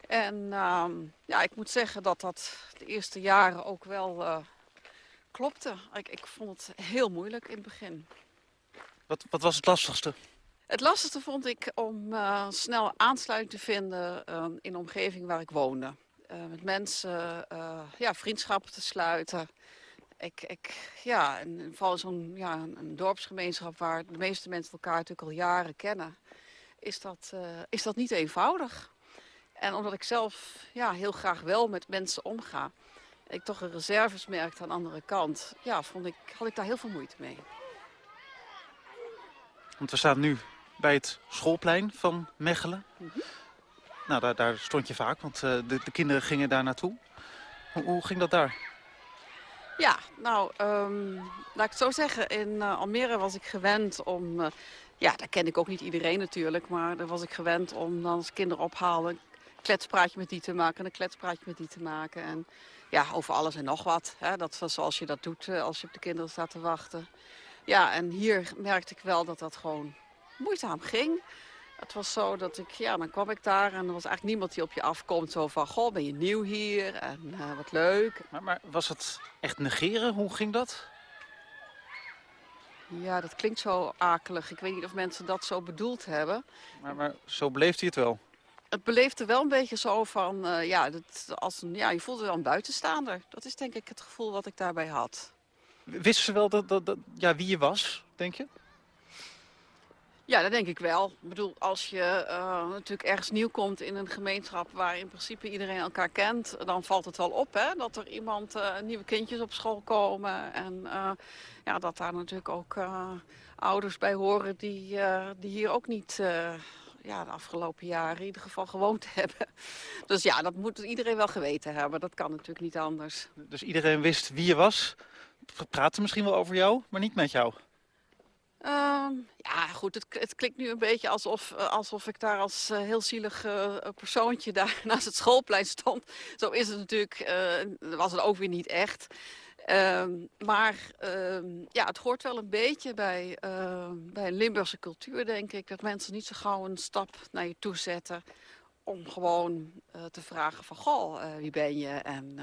En uh, ja, ik moet zeggen dat dat de eerste jaren ook wel uh, klopte. Ik, ik vond het heel moeilijk in het begin. Wat, wat was het lastigste? Het lastigste vond ik om uh, snel aansluiting te vinden uh, in de omgeving waar ik woonde. Uh, met mensen ja, vriendschappen te sluiten. Ik, ik, ja, en vooral zo'n ja, een dorpsgemeenschap waar de meeste mensen elkaar natuurlijk al jaren kennen, is dat, is dat niet eenvoudig. En omdat ik zelf ja, heel graag wel met mensen omga, ik toch een reserves merkte aan de andere kant, ja, vond ik, had ik daar heel veel moeite mee. Want we staan nu bij het schoolplein van Mechelen. Mm -hmm. Nou, daar, daar, stond je vaak, want uh, de, de, kinderen gingen daar naartoe. Hoe, ging dat daar? Ja, nou, um, laat ik het zo zeggen. In uh, Almere was ik gewend om... Uh, ja, daar ken ik ook niet iedereen natuurlijk. Maar daar was ik gewend om dan als kinderen ophalen... kletspraatje met die te maken en een kletspraatje met die te maken. En ja, over alles en nog wat. Hè? Dat was zoals je dat doet als je op de kinderen staat te wachten. Ja, en hier merkte ik wel dat dat gewoon moeizaam ging. Het was zo dat ik, ja, dan kwam ik daar en er was eigenlijk niemand die op je afkomt. Zo van, goh, ben je nieuw hier en uh, wat leuk. Maar, maar, was het echt negeren? Hoe ging dat? Ja, dat klinkt zo akelig. Ik weet niet of mensen dat zo bedoeld hebben. Maar, maar zo beleefde je het wel? Het beleefde wel een beetje zo van, uh, ja, dat, als een, ja, je voelde wel een buitenstaander. Dat is denk ik het gevoel wat ik daarbij had. Wisten ze wel dat, dat, dat, ja, wie je was, denk je? Ja, dat denk ik wel. Ik bedoel, als je uh, natuurlijk ergens nieuw komt in een gemeenschap waar in principe iedereen elkaar kent, dan valt het wel op hè, dat er iemand, uh, nieuwe kindjes op school komen. En uh, ja, dat daar natuurlijk ook ouders bij horen die, die hier ook niet ja, de afgelopen jaren in ieder geval gewoond <laughs> hebben. Dus ja, dat moet iedereen wel geweten hebben. Dat kan natuurlijk niet anders. Dus iedereen wist wie je was, praatte misschien wel over jou, maar niet met jou? Um, ja, goed, het, het, klinkt nu een beetje alsof, alsof ik daar als uh, heel zielig uh, persoontje <laughs> daar naast het schoolplein stond. Zo is het natuurlijk, uh, was het ook weer niet echt. Um, maar um, ja, het hoort wel een beetje bij, bij Limburgse cultuur, denk ik. Dat mensen niet zo gauw een stap naar je toe zetten om gewoon te vragen van, goh, wie ben je? En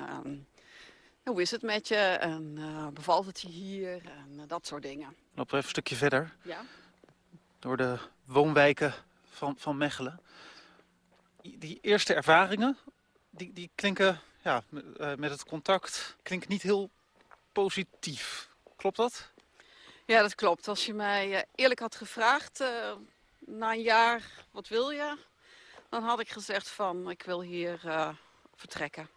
hoe is het met je? En uh, bevalt het je hier? En uh, dat soort dingen. Lopen we even een stukje verder. Ja. Door de woonwijken van, van Mechelen. Die eerste ervaringen, die, die klinken ja, uh, met het contact, klinkt niet heel positief. Klopt dat? Ja, dat klopt. Als je mij eerlijk had gevraagd, na een jaar, wat wil je? Dan had ik gezegd van, ik wil hier vertrekken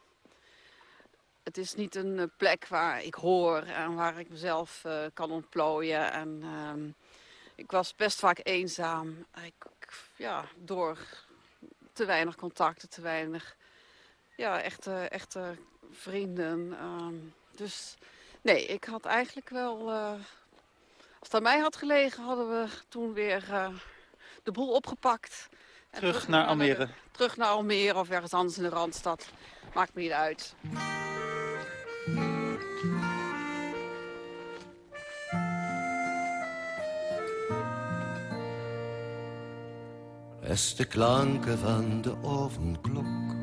het is niet een plek waar ik hoor en waar ik mezelf uh, kan ontplooien. En uh, ik was best vaak eenzaam. Ik, ja, door te weinig contacten, te weinig ja, echte, echte vrienden. Uh, dus nee, ik had eigenlijk wel... Uh, als het aan mij had gelegen, hadden we toen weer de boel opgepakt. Terug, terug naar Almere? De, terug naar Almere of ergens anders in de Randstad. Maakt me niet uit. Als de klanken van de ovenklok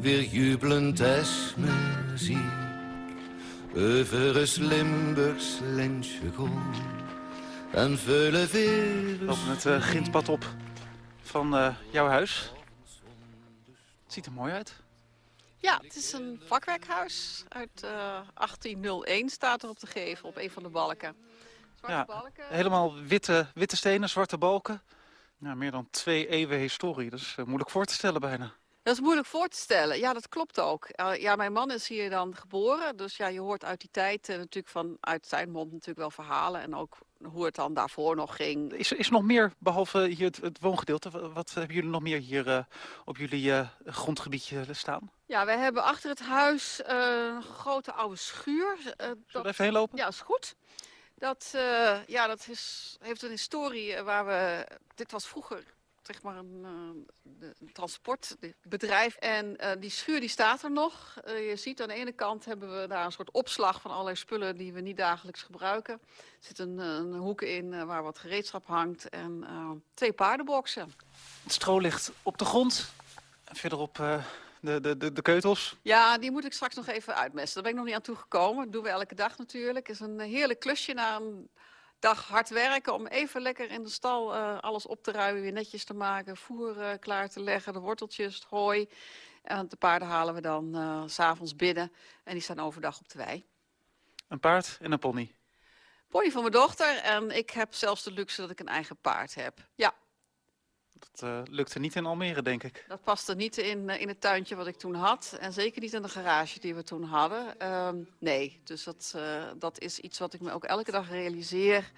weer jubelend als muziek over het Limburgs lensje gaan en vullen weer. Lopen het uh, grindpad op van uh, jouw huis. Het ziet er mooi uit. Ja, het is een vakwerkhuis uit uh, 1801 staat er op de gevel, op een van de balken. Zwarte ja, balken. Helemaal witte, witte stenen, zwarte balken. Ja, meer dan twee eeuwen historie, dat is uh, moeilijk voor te stellen bijna. Dat is moeilijk voor te stellen. Ja, dat klopt ook. Uh, ja, mijn man is hier dan geboren. Dus ja, je hoort uit die tijd uh, natuurlijk van uit zijn mond natuurlijk wel verhalen. En ook hoe het dan daarvoor nog ging. Is, is er nog meer, behalve hier het, het woongedeelte, wat hebben jullie nog meer hier op jullie grondgebiedje staan? Ja, wij hebben achter het huis een grote oude schuur. Zullen we even heen lopen? Ja, is goed. Dat, uh, ja, dat is, heeft een historie waar we... Dit was vroeger zeg maar een, een transportbedrijf. En die schuur die staat er nog. je ziet aan de ene kant hebben we daar een soort opslag van allerlei spullen die we niet dagelijks gebruiken. Er zit een, een hoek in waar wat gereedschap hangt en twee paardenboksen. Het stro ligt op de grond. Verderop de, de, de, de keutels? Ja, die moet ik straks nog even uitmesten. Daar ben ik nog niet aan toegekomen. Dat doen we elke dag natuurlijk. Het is een heerlijk klusje na een dag hard werken om even lekker in de stal uh, alles op te ruimen, weer netjes te maken, voer uh, klaar te leggen, de worteltjes, het hooi. En de paarden halen we dan uh, s'avonds binnen en die staan overdag op de wei. Een paard en een pony? Pony van mijn dochter en ik heb zelfs de luxe dat ik een eigen paard heb. Ja. Dat uh, lukte niet in Almere, denk ik. Dat paste niet in, uh, in het tuintje wat ik toen had. En zeker niet in de garage die we toen hadden. Uh, nee, dus dat, uh, dat is iets wat ik me ook elke dag realiseer.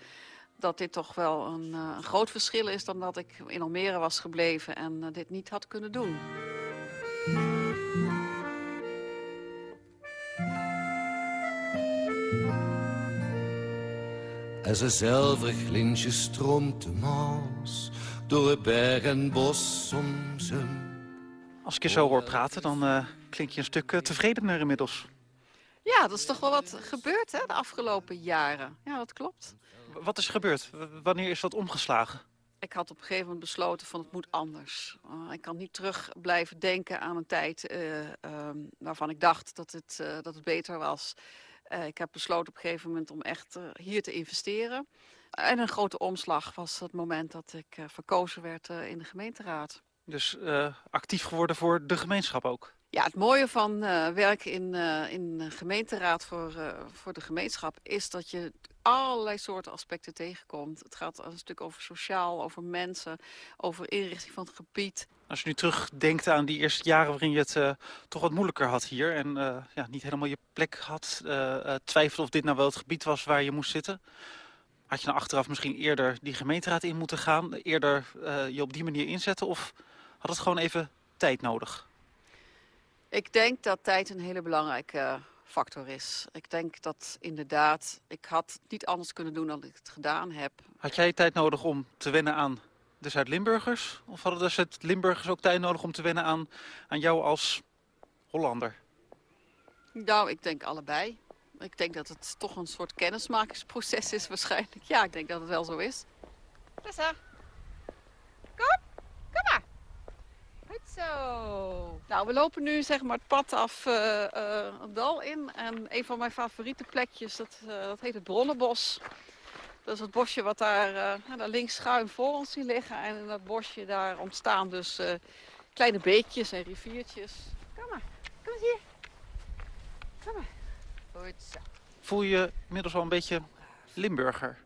Dat dit toch wel een, een groot verschil is dan dat ik in Almere was gebleven en dit niet had kunnen doen. Als een zilverig lintje stroomt de Maas door het berg en bos om zijn. Als ik je zo hoor praten, dan uh, klink je een stuk uh, tevredener inmiddels. Ja, dat is toch wel wat gebeurd hè, de afgelopen jaren. Ja, dat klopt. Wat is gebeurd? W wanneer is dat omgeslagen? Ik had op een gegeven moment besloten van het moet anders. Uh, ik kan niet terug blijven denken aan een tijd waarvan ik dacht dat het, dat het beter was. Uh, ik heb besloten op een gegeven moment om echt uh, hier te investeren. En een grote omslag was het moment dat ik uh, verkozen werd in de gemeenteraad. Dus actief geworden voor de gemeenschap ook? Ja, het mooie van werken in, in de gemeenteraad voor, voor de gemeenschap... is dat je allerlei soorten aspecten tegenkomt. Het gaat een stuk over sociaal, over mensen, over inrichting van het gebied. Als je nu terugdenkt aan die eerste jaren waarin je het uh, toch wat moeilijker had hier... en uh, ja, niet helemaal je plek had, uh, twijfelde of dit nou wel het gebied was waar je moest zitten... had je nou achteraf misschien eerder die gemeenteraad in moeten gaan... eerder je op die manier inzetten of had het gewoon even tijd nodig? Ik denk dat tijd een hele belangrijke factor is. Ik denk dat inderdaad, ik had het niet anders kunnen doen dan ik het gedaan heb. Had jij tijd nodig om te wennen aan de Zuid-Limburgers? Of hadden de Zuid-Limburgers ook tijd nodig om te wennen aan, aan jou als Hollander? Nou, ik denk allebei. Ik denk dat het toch een soort kennismakingsproces is waarschijnlijk. Ja, ik denk dat het wel zo is. Tessa, kom, kom maar. Goed zo. Nou, we lopen nu zeg maar het pad af uh, uh, het dal in. En een van mijn favoriete plekjes, dat, uh, dat heet het Bronnenbos. Dat is het bosje wat daar, uh, daar links schuin voor ons zien liggen. En in dat bosje daar ontstaan dus kleine beekjes en riviertjes. Kom maar, kom eens hier. Kom maar. Goed zo. Voel je inmiddels al een beetje Limburger?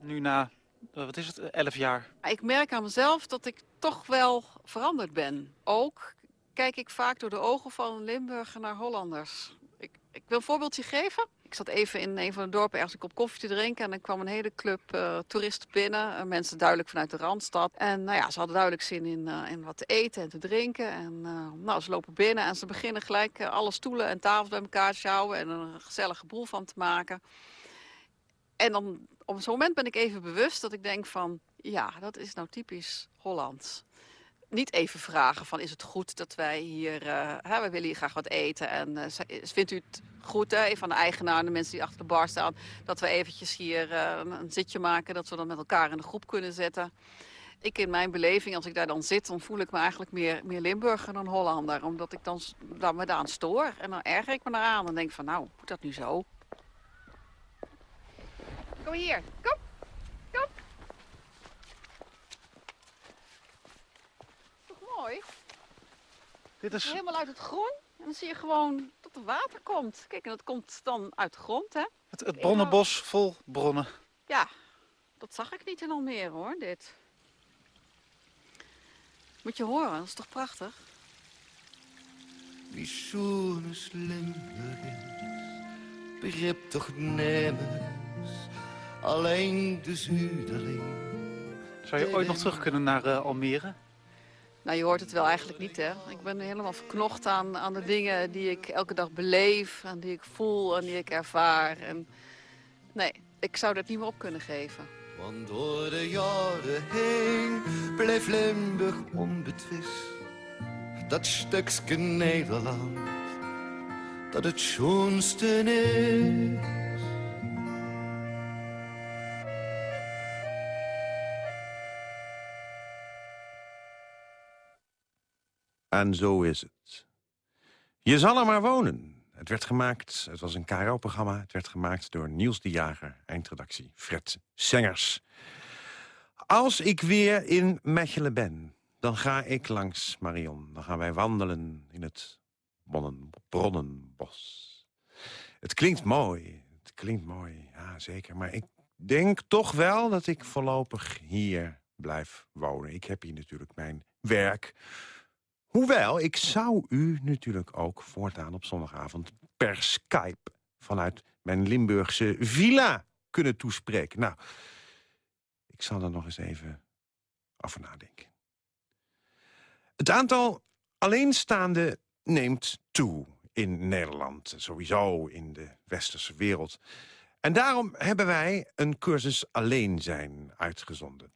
Nu na, uh, wat is het, elf jaar? Ik merk aan mezelf dat ik toch wel veranderd ben. Ook kijk ik vaak door de ogen van een Limburger naar Hollanders. Ik, ik wil een voorbeeldje geven. Ik zat even in een van de dorpen ergens een kop koffie te drinken. En dan kwam een hele club uh, toeristen binnen. Uh, mensen duidelijk vanuit de Randstad. En nou ja, ze hadden duidelijk zin in, uh, in wat te eten en te drinken. En nou, ze lopen binnen en ze beginnen gelijk alle stoelen en tafels bij elkaar te sjouwen. En een gezellige boel van te maken. En dan op zo'n moment ben ik even bewust dat ik denk van... Ja, dat is nou typisch Hollands niet even vragen van is het goed dat wij hier, uh, we willen hier graag wat eten. En uh, vindt u het goed, hè, van de eigenaar en de mensen die achter de bar staan, dat we eventjes hier uh, een, zitje maken, dat we dan met elkaar in de groep kunnen zitten. Ik in mijn beleving, als ik daar dan zit, dan voel ik me eigenlijk meer, meer Limburger dan Hollander. Omdat ik dan, dan me daaraan stoor. En dan erger ik me eraan en denk van nou, moet dat nu zo? Kom hier, kom, kom. mooi. Dit is... Helemaal uit het groen. En dan zie je gewoon dat er water komt. Kijk, en dat komt dan uit de grond, hè? Het, het bronnenbos vol bronnen. Ja, dat zag ik niet in Almere, hoor, dit. Moet je horen, dat is toch prachtig? Wie is, begrip toch nemens, alleen de zuiderling. Zou je ooit nog terug kunnen naar uh, Almere? Nou, je hoort het wel eigenlijk niet, hè. Ik ben helemaal verknocht aan, aan de dingen die ik elke dag beleef... en die ik voel en die ik ervaar. En nee, ik zou dat niet meer op kunnen geven. Want door de jaren heen bleef Limburg onbetwist. Dat stukje Nederland, dat het schoonste is. En zo is het. Je zal er maar wonen. Het werd gemaakt, het was een KRO-programma... het werd gemaakt door Niels de Jager, eindredactie Fred Sengers. Als ik weer in Mechelen ben, dan ga ik langs Marion. Dan gaan wij wandelen in het Bronnenbos. Het klinkt mooi, het klinkt mooi, ja zeker. Maar ik denk toch wel dat ik voorlopig hier blijf wonen. Ik heb hier natuurlijk mijn werk. Hoewel, ik zou u natuurlijk ook voortaan op zondagavond per Skype... vanuit mijn Limburgse villa kunnen toespreken. Nou, ik zal er nog eens even over nadenken. Het aantal alleenstaande neemt toe in Nederland. Sowieso in de westerse wereld. En daarom hebben wij een cursus alleen zijn uitgezonden.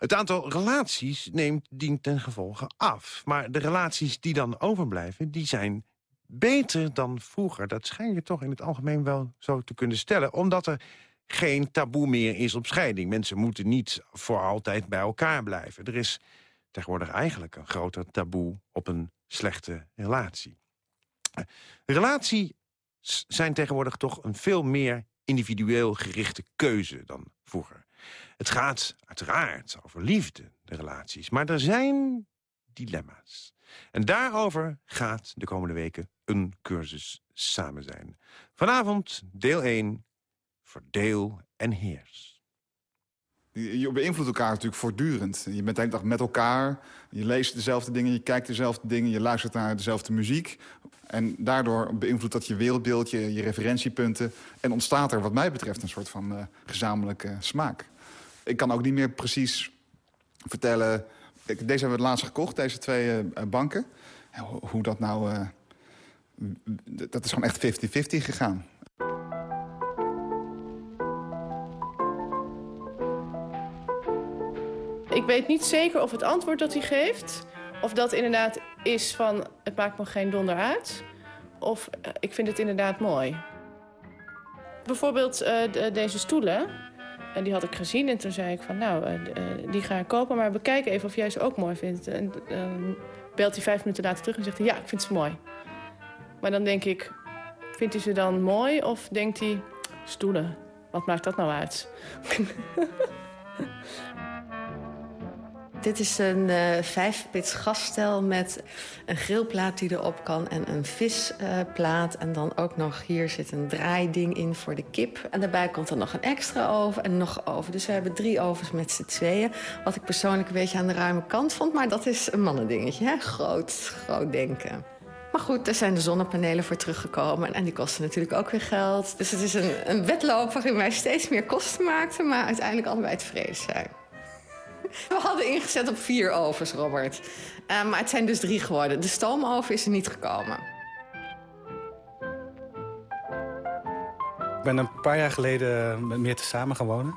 Het aantal relaties neemt dien ten gevolge af. Maar de relaties die dan overblijven, die zijn beter dan vroeger. Dat schijn je toch in het algemeen wel zo te kunnen stellen. Omdat er geen taboe meer is op scheiding. Mensen moeten niet voor altijd bij elkaar blijven. Er is tegenwoordig eigenlijk een groter taboe op een slechte relatie. Relaties zijn tegenwoordig toch een veel meer individueel gerichte keuze dan vroeger. Het gaat uiteraard over liefde, de relaties. Maar er zijn dilemma's. En daarover gaat de komende weken een cursus samen zijn. Vanavond deel 1, verdeel en heers. Je beïnvloedt elkaar natuurlijk voortdurend. Je bent de hele dag met elkaar. Je leest dezelfde dingen, je kijkt dezelfde dingen... je luistert naar dezelfde muziek. En daardoor beïnvloedt dat je wereldbeeld, je, referentiepunten... en ontstaat er wat mij betreft een soort van uh, gezamenlijke smaak. Ik kan ook niet meer precies vertellen... Deze hebben we laatst gekocht, deze twee uh, banken. Hoe dat nou... Dat is gewoon echt 50-50 gegaan. Ik weet niet zeker of het antwoord dat hij geeft... of dat inderdaad is van het maakt me geen donder uit... of uh, ik vind het inderdaad mooi. Bijvoorbeeld de, deze stoelen. En die had ik gezien en toen zei ik van nou, uh, die ga ik kopen... maar bekijk even of jij ze ook mooi vindt. En belt hij vijf minuten later terug en zegt hij ja, ik vind ze mooi. Maar dan denk ik, vindt hij ze dan mooi of denkt hij... stoelen, wat maakt dat nou uit? <laughs> Dit is een uh, vijfpits gasstel met een grillplaat die erop kan en een visplaat. En dan ook nog hier zit een draaiding in voor de kip. En daarbij komt er nog een extra oven en nog oven. Dus we hebben drie ovens met z'n tweeën. Wat ik persoonlijk een beetje aan de ruime kant vond. Maar dat is een mannendingetje, hè? Groot, groot denken. Maar goed, er zijn de zonnepanelen voor teruggekomen. En die kosten natuurlijk ook weer geld. Dus het is een, een wedloop waarin wij steeds meer kosten maakten... maar uiteindelijk allebei tevreden zijn. We hadden ingezet op vier ovens, Robert. Uh, maar het zijn dus drie geworden. De stoomoven is er niet gekomen. Ik ben een paar jaar geleden met Meerte samen gaan.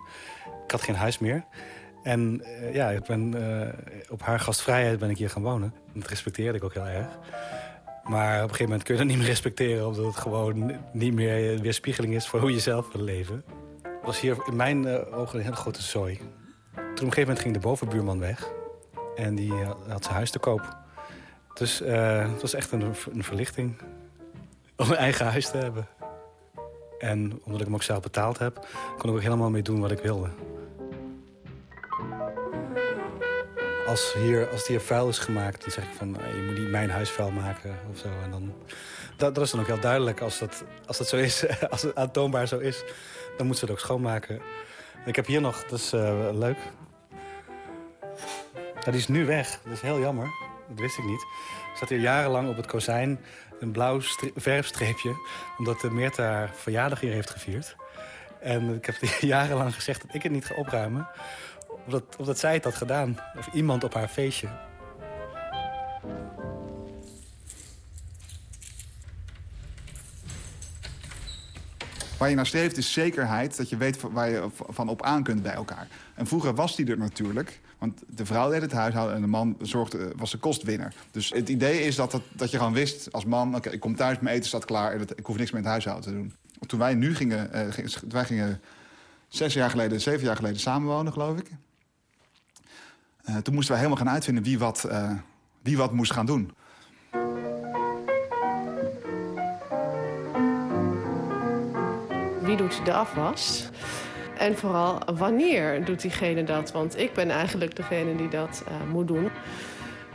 Ik had geen huis meer. En uh, ja, ik ben, op haar gastvrijheid ben ik hier gaan wonen. Dat respecteerde ik ook heel erg. Maar op een gegeven moment kun je dat niet meer respecteren... omdat het gewoon niet meer weerspiegeling is voor hoe je zelf wil leven. Het was hier in mijn ogen een hele grote zooi. Op een gegeven moment ging de bovenbuurman weg. En die had zijn huis te koop. Dus uh, het was echt een, een, verlichting om een eigen huis te hebben. En omdat ik hem ook zelf betaald heb, kon ik ook helemaal mee doen wat ik wilde. Als, hier, als hier vuil is gemaakt, dan zeg ik van... je moet niet mijn huis vuil maken of zo. En dan, dat, dat is dan ook heel duidelijk. Als dat, als dat zo is, <laughs> als het aantoonbaar zo is, dan moet ze het ook schoonmaken. Ik heb hier nog, dat is uh, leuk. Die is nu weg, dat is heel jammer. Dat wist ik niet. Er zat hier jarenlang op het kozijn een blauw verfstreepje... omdat de Meerte haar verjaardag hier heeft gevierd. En ik heb <laughs> jarenlang gezegd dat ik het niet ga opruimen. Omdat, omdat zij het had gedaan. Of iemand op haar feestje. Waar je naar streeft is zekerheid, dat je weet waar je van op aan kunt bij elkaar. En vroeger was die er natuurlijk, want de vrouw deed het huishouden... en de man zorgde, was de kostwinner. Dus het idee is dat, dat, dat je gewoon wist als man... oké, ik kom thuis, mijn eten staat klaar en ik hoef niks meer in het huishouden te doen. Toen wij nu gingen, uh, wij gingen zes jaar geleden, zeven jaar geleden samenwonen, geloof ik. Uh, toen moesten wij helemaal gaan uitvinden wie wat, wie wat moest gaan doen. wie doet de afwas? En vooral, wanneer doet diegene dat? Want ik ben eigenlijk degene die dat uh, moet doen.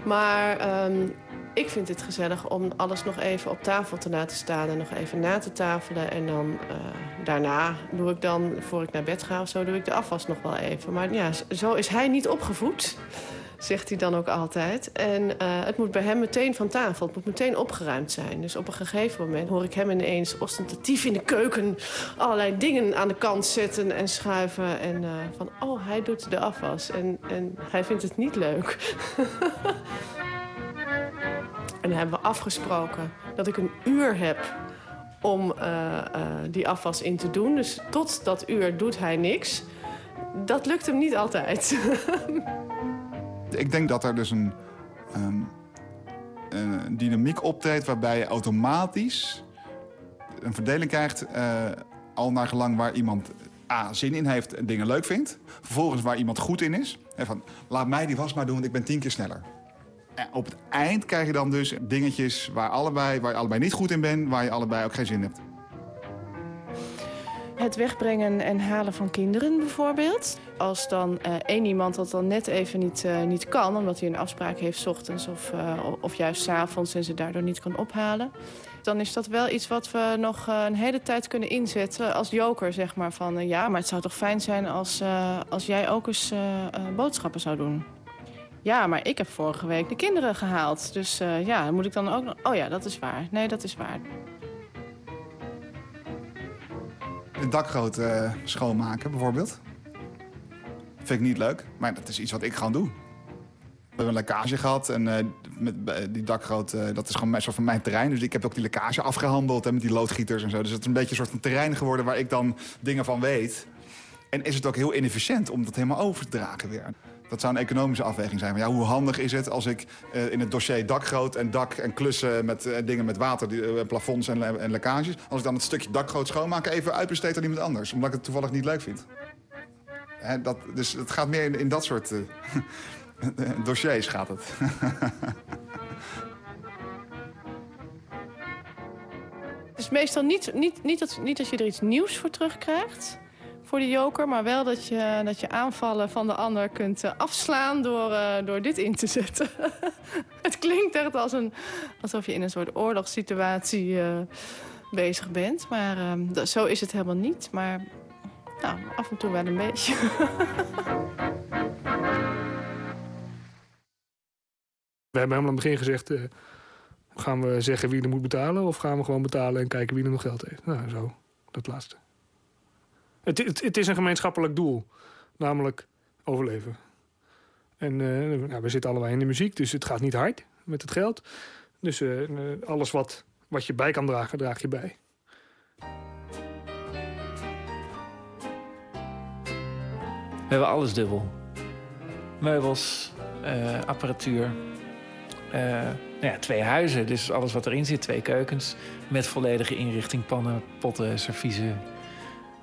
Maar um, ik vind het gezellig om alles nog even op tafel te laten staan... en nog even na te tafelen. En dan uh, daarna doe ik dan, voor ik naar bed ga of zo, doe ik de afwas nog wel even. Maar ja, zo is hij niet opgevoed zegt hij dan ook altijd. En uh, het moet bij hem meteen van tafel. Het moet meteen opgeruimd zijn. Dus op een gegeven moment hoor ik hem ineens ostentatief in de keuken... allerlei dingen aan de kant zetten en schuiven. En uh, van, oh, hij doet de afwas. En, en hij vindt het niet leuk. <laughs> en dan hebben we afgesproken dat ik een uur heb om uh, die afwas in te doen. Dus tot dat uur doet hij niks. Dat lukt hem niet altijd. <laughs> Ik denk dat er dus een, um, een dynamiek optreedt waarbij je automatisch een verdeling krijgt... Uh, al naar gelang waar iemand A, zin in heeft en dingen leuk vindt. Vervolgens waar iemand goed in is. En van, laat mij die was maar doen, want ik ben tien keer sneller. En op het eind krijg je dan dus dingetjes waar, allebei, waar je allebei niet goed in bent... waar je allebei ook geen zin in hebt. Het wegbrengen en halen van kinderen bijvoorbeeld. Als dan uh, één iemand dat dan net even niet, uh, niet kan... omdat hij een afspraak heeft ochtends of, uh, of juist s avonds... en ze daardoor niet kan ophalen... dan is dat wel iets wat we nog een hele tijd kunnen inzetten als joker. Zeg maar, van ja, maar het zou toch fijn zijn als, als jij ook eens boodschappen zou doen. Ja, maar ik heb vorige week de kinderen gehaald. Dus ja, moet ik dan ook. Oh ja, dat is waar. Nee, dat is waar. Het dakgoot uh, schoonmaken, bijvoorbeeld. Vind ik niet leuk, maar dat is iets wat ik gewoon doe. We hebben een lekkage gehad en uh, met, uh, die dakgoot, dat is gewoon een soort van mijn terrein. Dus ik heb ook die lekkage afgehandeld met die loodgieters en zo. Dus het is een beetje een soort van terrein geworden waar ik dan dingen van weet. En is het ook heel inefficiënt om dat helemaal over te dragen weer. Dat zou een economische afweging zijn. Maar ja, hoe handig is het als ik uh, in het dossier dakgroot en dak en klussen met uh, dingen met water, uh, plafonds en, en, lekkages, als ik dan het stukje dakgroot schoonmaken even uitbesteed aan iemand anders, omdat ik het toevallig niet leuk vind. Hè, dat, dus het gaat meer in, in dat soort <laughs> dossiers gaat het. <laughs> Het is meestal niet, niet, niet, dat, niet dat je er iets nieuws voor terugkrijgt voor de joker. Maar wel dat je, dat je aanvallen van de ander kunt uh, afslaan door, uh, door dit in te zetten. <laughs> het klinkt echt als een, alsof je in een soort oorlogssituatie uh, bezig bent. Maar zo is het helemaal niet. Maar nou, af en toe wel een beetje. <laughs> We hebben helemaal aan het begin gezegd... gaan we zeggen wie er moet betalen... of gaan we gewoon betalen en kijken wie er nog geld heeft? Nou, zo. Dat laatste. Het, het, het, is een gemeenschappelijk doel, namelijk overleven. En uh, nou, we zitten allebei in de muziek, dus het gaat niet hard met het geld. Dus uh, alles wat, wat je bij kan dragen, draag je bij. We hebben alles dubbel. Meubels, apparatuur. nou ja, twee huizen, dus alles wat erin zit. Twee keukens met volledige inrichting, pannen, potten, serviezen,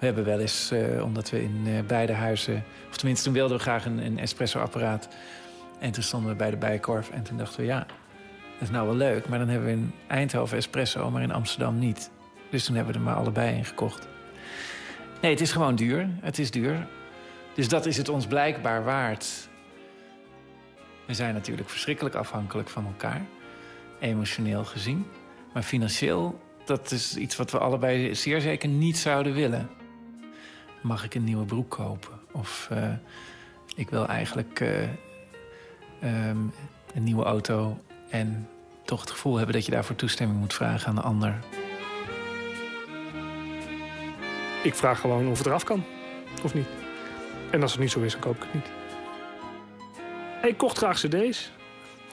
we hebben wel eens, uh, omdat we in uh, beide huizen... of tenminste, toen wilden we graag een, een espresso-apparaat. En toen stonden we bij de Bijenkorf en toen dachten we... ja, dat is nou wel leuk, maar dan hebben we in Eindhoven espresso... maar in Amsterdam niet. Dus toen hebben we er maar allebei in gekocht. Nee, het is gewoon duur. Het is duur. Dus dat is het ons blijkbaar waard. We zijn natuurlijk verschrikkelijk afhankelijk van elkaar. Emotioneel gezien. Maar financieel, dat is iets wat we allebei zeer zeker niet zouden willen mag ik een nieuwe broek kopen? Of uh, ik wil eigenlijk uh, um, een nieuwe auto en toch het gevoel hebben dat je daarvoor toestemming moet vragen aan de ander. Ik vraag gewoon of het eraf kan, of niet. En als het niet zo is, dan koop ik het niet. Ik kocht graag cd's.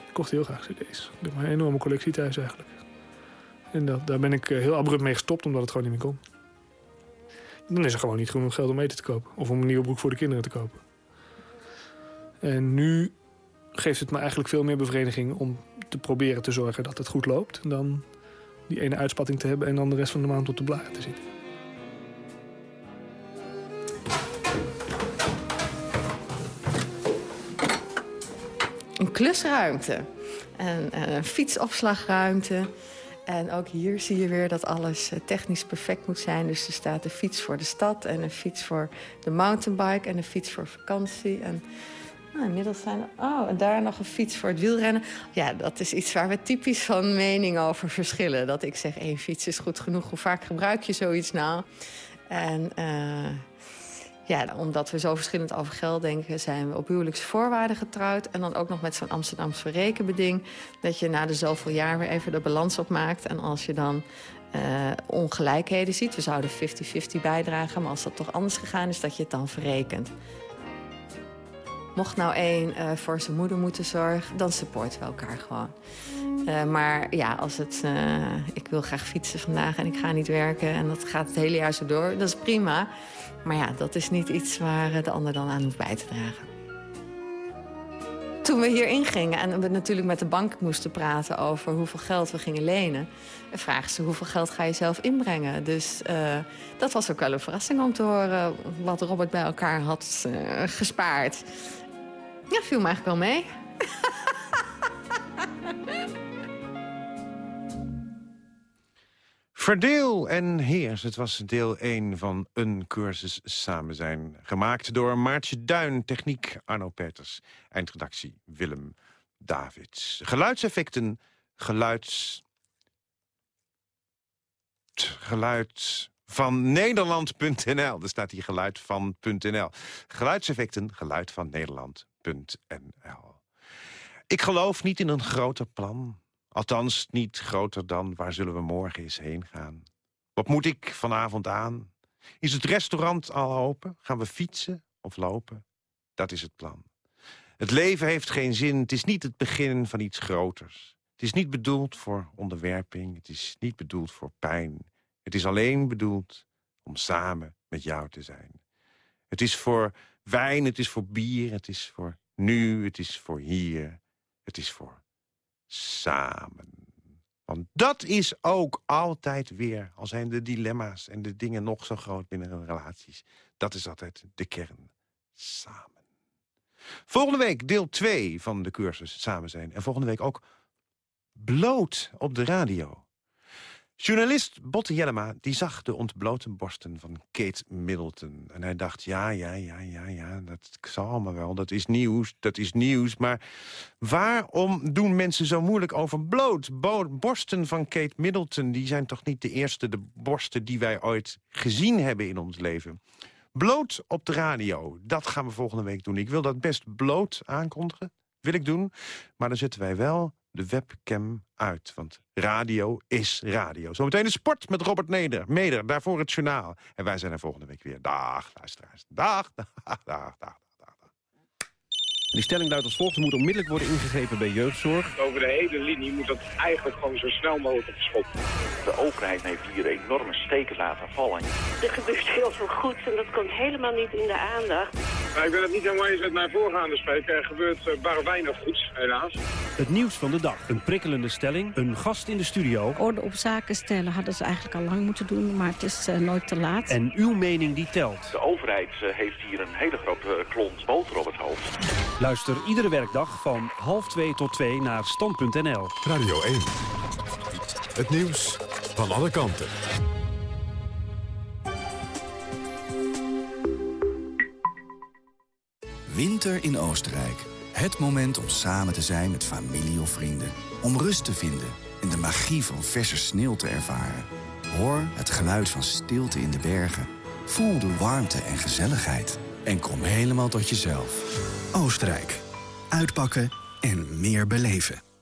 Ik kocht heel graag cd's. Ik heb een enorme collectie thuis eigenlijk. En dat, daar ben ik eh, heel abrupt mee gestopt, omdat het gewoon niet meer kon dan is er gewoon niet genoeg geld om eten te kopen. Of om een nieuwe broek voor de kinderen te kopen. En nu geeft het me eigenlijk veel meer bevrediging om te proberen te zorgen dat het goed loopt. Dan die ene uitspatting te hebben en dan de rest van de maand op de blaren te zitten. Een klusruimte. Een, een fietsopslagruimte. En ook hier zie je weer dat alles eh, technisch perfect moet zijn. Dus er staat een fiets voor de stad en een fiets voor de mountainbike... en een fiets voor vakantie. En nou, inmiddels zijn er... Oh, en daar nog een fiets voor het wielrennen. Ja, dat is iets waar we typisch van mening over verschillen. Dat ik zeg, één fiets is goed genoeg. Hoe vaak gebruik je zoiets nou? En... Uh, ja, omdat we zo verschillend over geld denken... zijn we op huwelijksvoorwaarden getrouwd. En dan ook nog met zo'n Amsterdamse rekenbeding... dat je na de zoveel jaar weer even de balans opmaakt. En als je dan uh, ongelijkheden ziet... we zouden 50-50 bijdragen, maar als dat toch anders gegaan is... dat je het dan verrekent. Mocht nou één uh, voor zijn moeder moeten zorgen... dan supporten we elkaar gewoon. Uh, maar ja, als het... Ik wil graag fietsen vandaag en ik ga niet werken... en dat gaat het hele jaar zo door, dat is prima. Maar ja, dat is niet iets waar de ander dan aan hoeft bij te dragen. Toen we hier ingingen en we natuurlijk met de bank moesten praten... over hoeveel geld we gingen lenen... vragen ze hoeveel geld ga je zelf inbrengen. Dus uh, dat was ook wel een verrassing om te horen... wat Robert bij elkaar had gespaard. Ja, viel me eigenlijk wel mee. <laughs> Verdeel en heers. Het was deel 1 van een cursus samen zijn. Gemaakt door Maartje Duin, techniek Arno Peters. Eindredactie Willem Davids. Geluidseffecten, geluids... Geluid van Nederland.nl. Er staat hier geluid van.nl. Geluidseffecten, geluid van Nederland.nl. Ik geloof niet in een groter plan. Althans, niet groter dan waar zullen we morgen eens heen gaan. Wat moet ik vanavond aan? Is het restaurant al open? Gaan we fietsen of lopen? Dat is het plan. Het leven heeft geen zin. Het is niet het begin van iets groters. Het is niet bedoeld voor onderwerping. Het is niet bedoeld voor pijn. Het is alleen bedoeld om samen met jou te zijn. Het is voor wijn, het is voor bier, het is voor nu, het is voor hier. Het is voor samen. Want dat is ook altijd weer, al zijn de dilemma's en de dingen nog zo groot binnen een relaties. Dat is altijd de kern. Samen. Volgende week deel 2 van de cursus Samen zijn. En volgende week ook bloot op de radio. Journalist Botte Jellema die zag de ontblote borsten van Kate Middleton. En hij dacht, ja, ja, ja, ja, ja, dat zal allemaal wel. Dat is nieuws, dat is nieuws. Maar waarom doen mensen zo moeilijk over bloot? Bo borsten van Kate Middleton, die zijn toch niet de eerste de borsten... die wij ooit gezien hebben in ons leven. Bloot op de radio, dat gaan we volgende week doen. Ik wil dat best bloot aankondigen, wil ik doen. Maar dan zetten wij wel de webcam uit. Want radio is radio. Zometeen de sport met Robert Neder. Meder, daarvoor het journaal. En wij zijn er volgende week weer. Dag, luisteraars. <laughs> Dag, dag, dag, dag. Die stelling luidt als volgt. Er moet onmiddellijk worden ingegrepen bij jeugdzorg. Over de hele linie moet dat eigenlijk gewoon zo snel mogelijk op schop. De overheid heeft hier enorme steken laten vallen. Er gebeurt heel veel goeds en dat komt helemaal niet in de aandacht. Nou, ik ben het niet helemaal eens met mijn voorgaande spreker. Er gebeurt uh, bar weinig goeds, helaas. Het nieuws van de dag. Een prikkelende stelling. Een gast in de studio. Orde op zaken stellen hadden ze eigenlijk al lang moeten doen, maar het is uh, nooit te laat. En uw mening die telt. De overheid uh, heeft hier een hele grote klont boter op het hoofd. Luister iedere werkdag van half 2 tot 2 naar stand.nl. Radio 1. Het nieuws van alle kanten. Winter in Oostenrijk. Het moment om samen te zijn met familie of vrienden. Om rust te vinden en de magie van verse sneeuw te ervaren. Hoor het geluid van stilte in de bergen. Voel de warmte en gezelligheid. En kom helemaal tot jezelf. Oostenrijk. Uitpakken en meer beleven.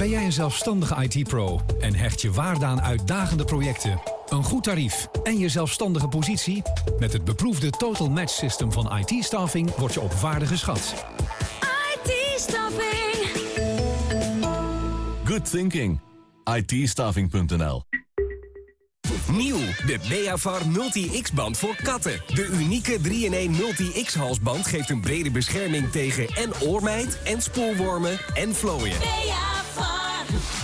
Ben jij een zelfstandige IT-pro en hecht je waarde aan uitdagende projecten, een goed tarief en je zelfstandige positie? Met het beproefde Total Match System van IT-staffing word je op waarde geschat. IT-staffing. Good thinking. IT-staffing.nl Nieuw, de Beavar Multi-X-band voor katten. De unieke 3-in-1 Multi-X-halsband geeft een brede bescherming tegen en oormijt... en spoorwormen en vlooien. Beavar.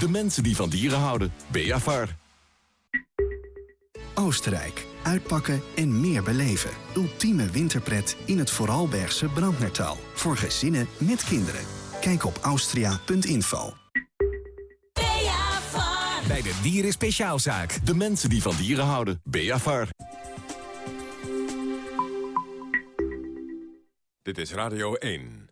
De mensen die van dieren houden. Beavar. Oostenrijk. Uitpakken en meer beleven. Ultieme winterpret in het Vooralbergse Brandnertal. Voor gezinnen met kinderen. Kijk op austria.info. Bij de Dieren Speciaalzaak. De mensen die van dieren houden. Beavar. Dit is Radio 1.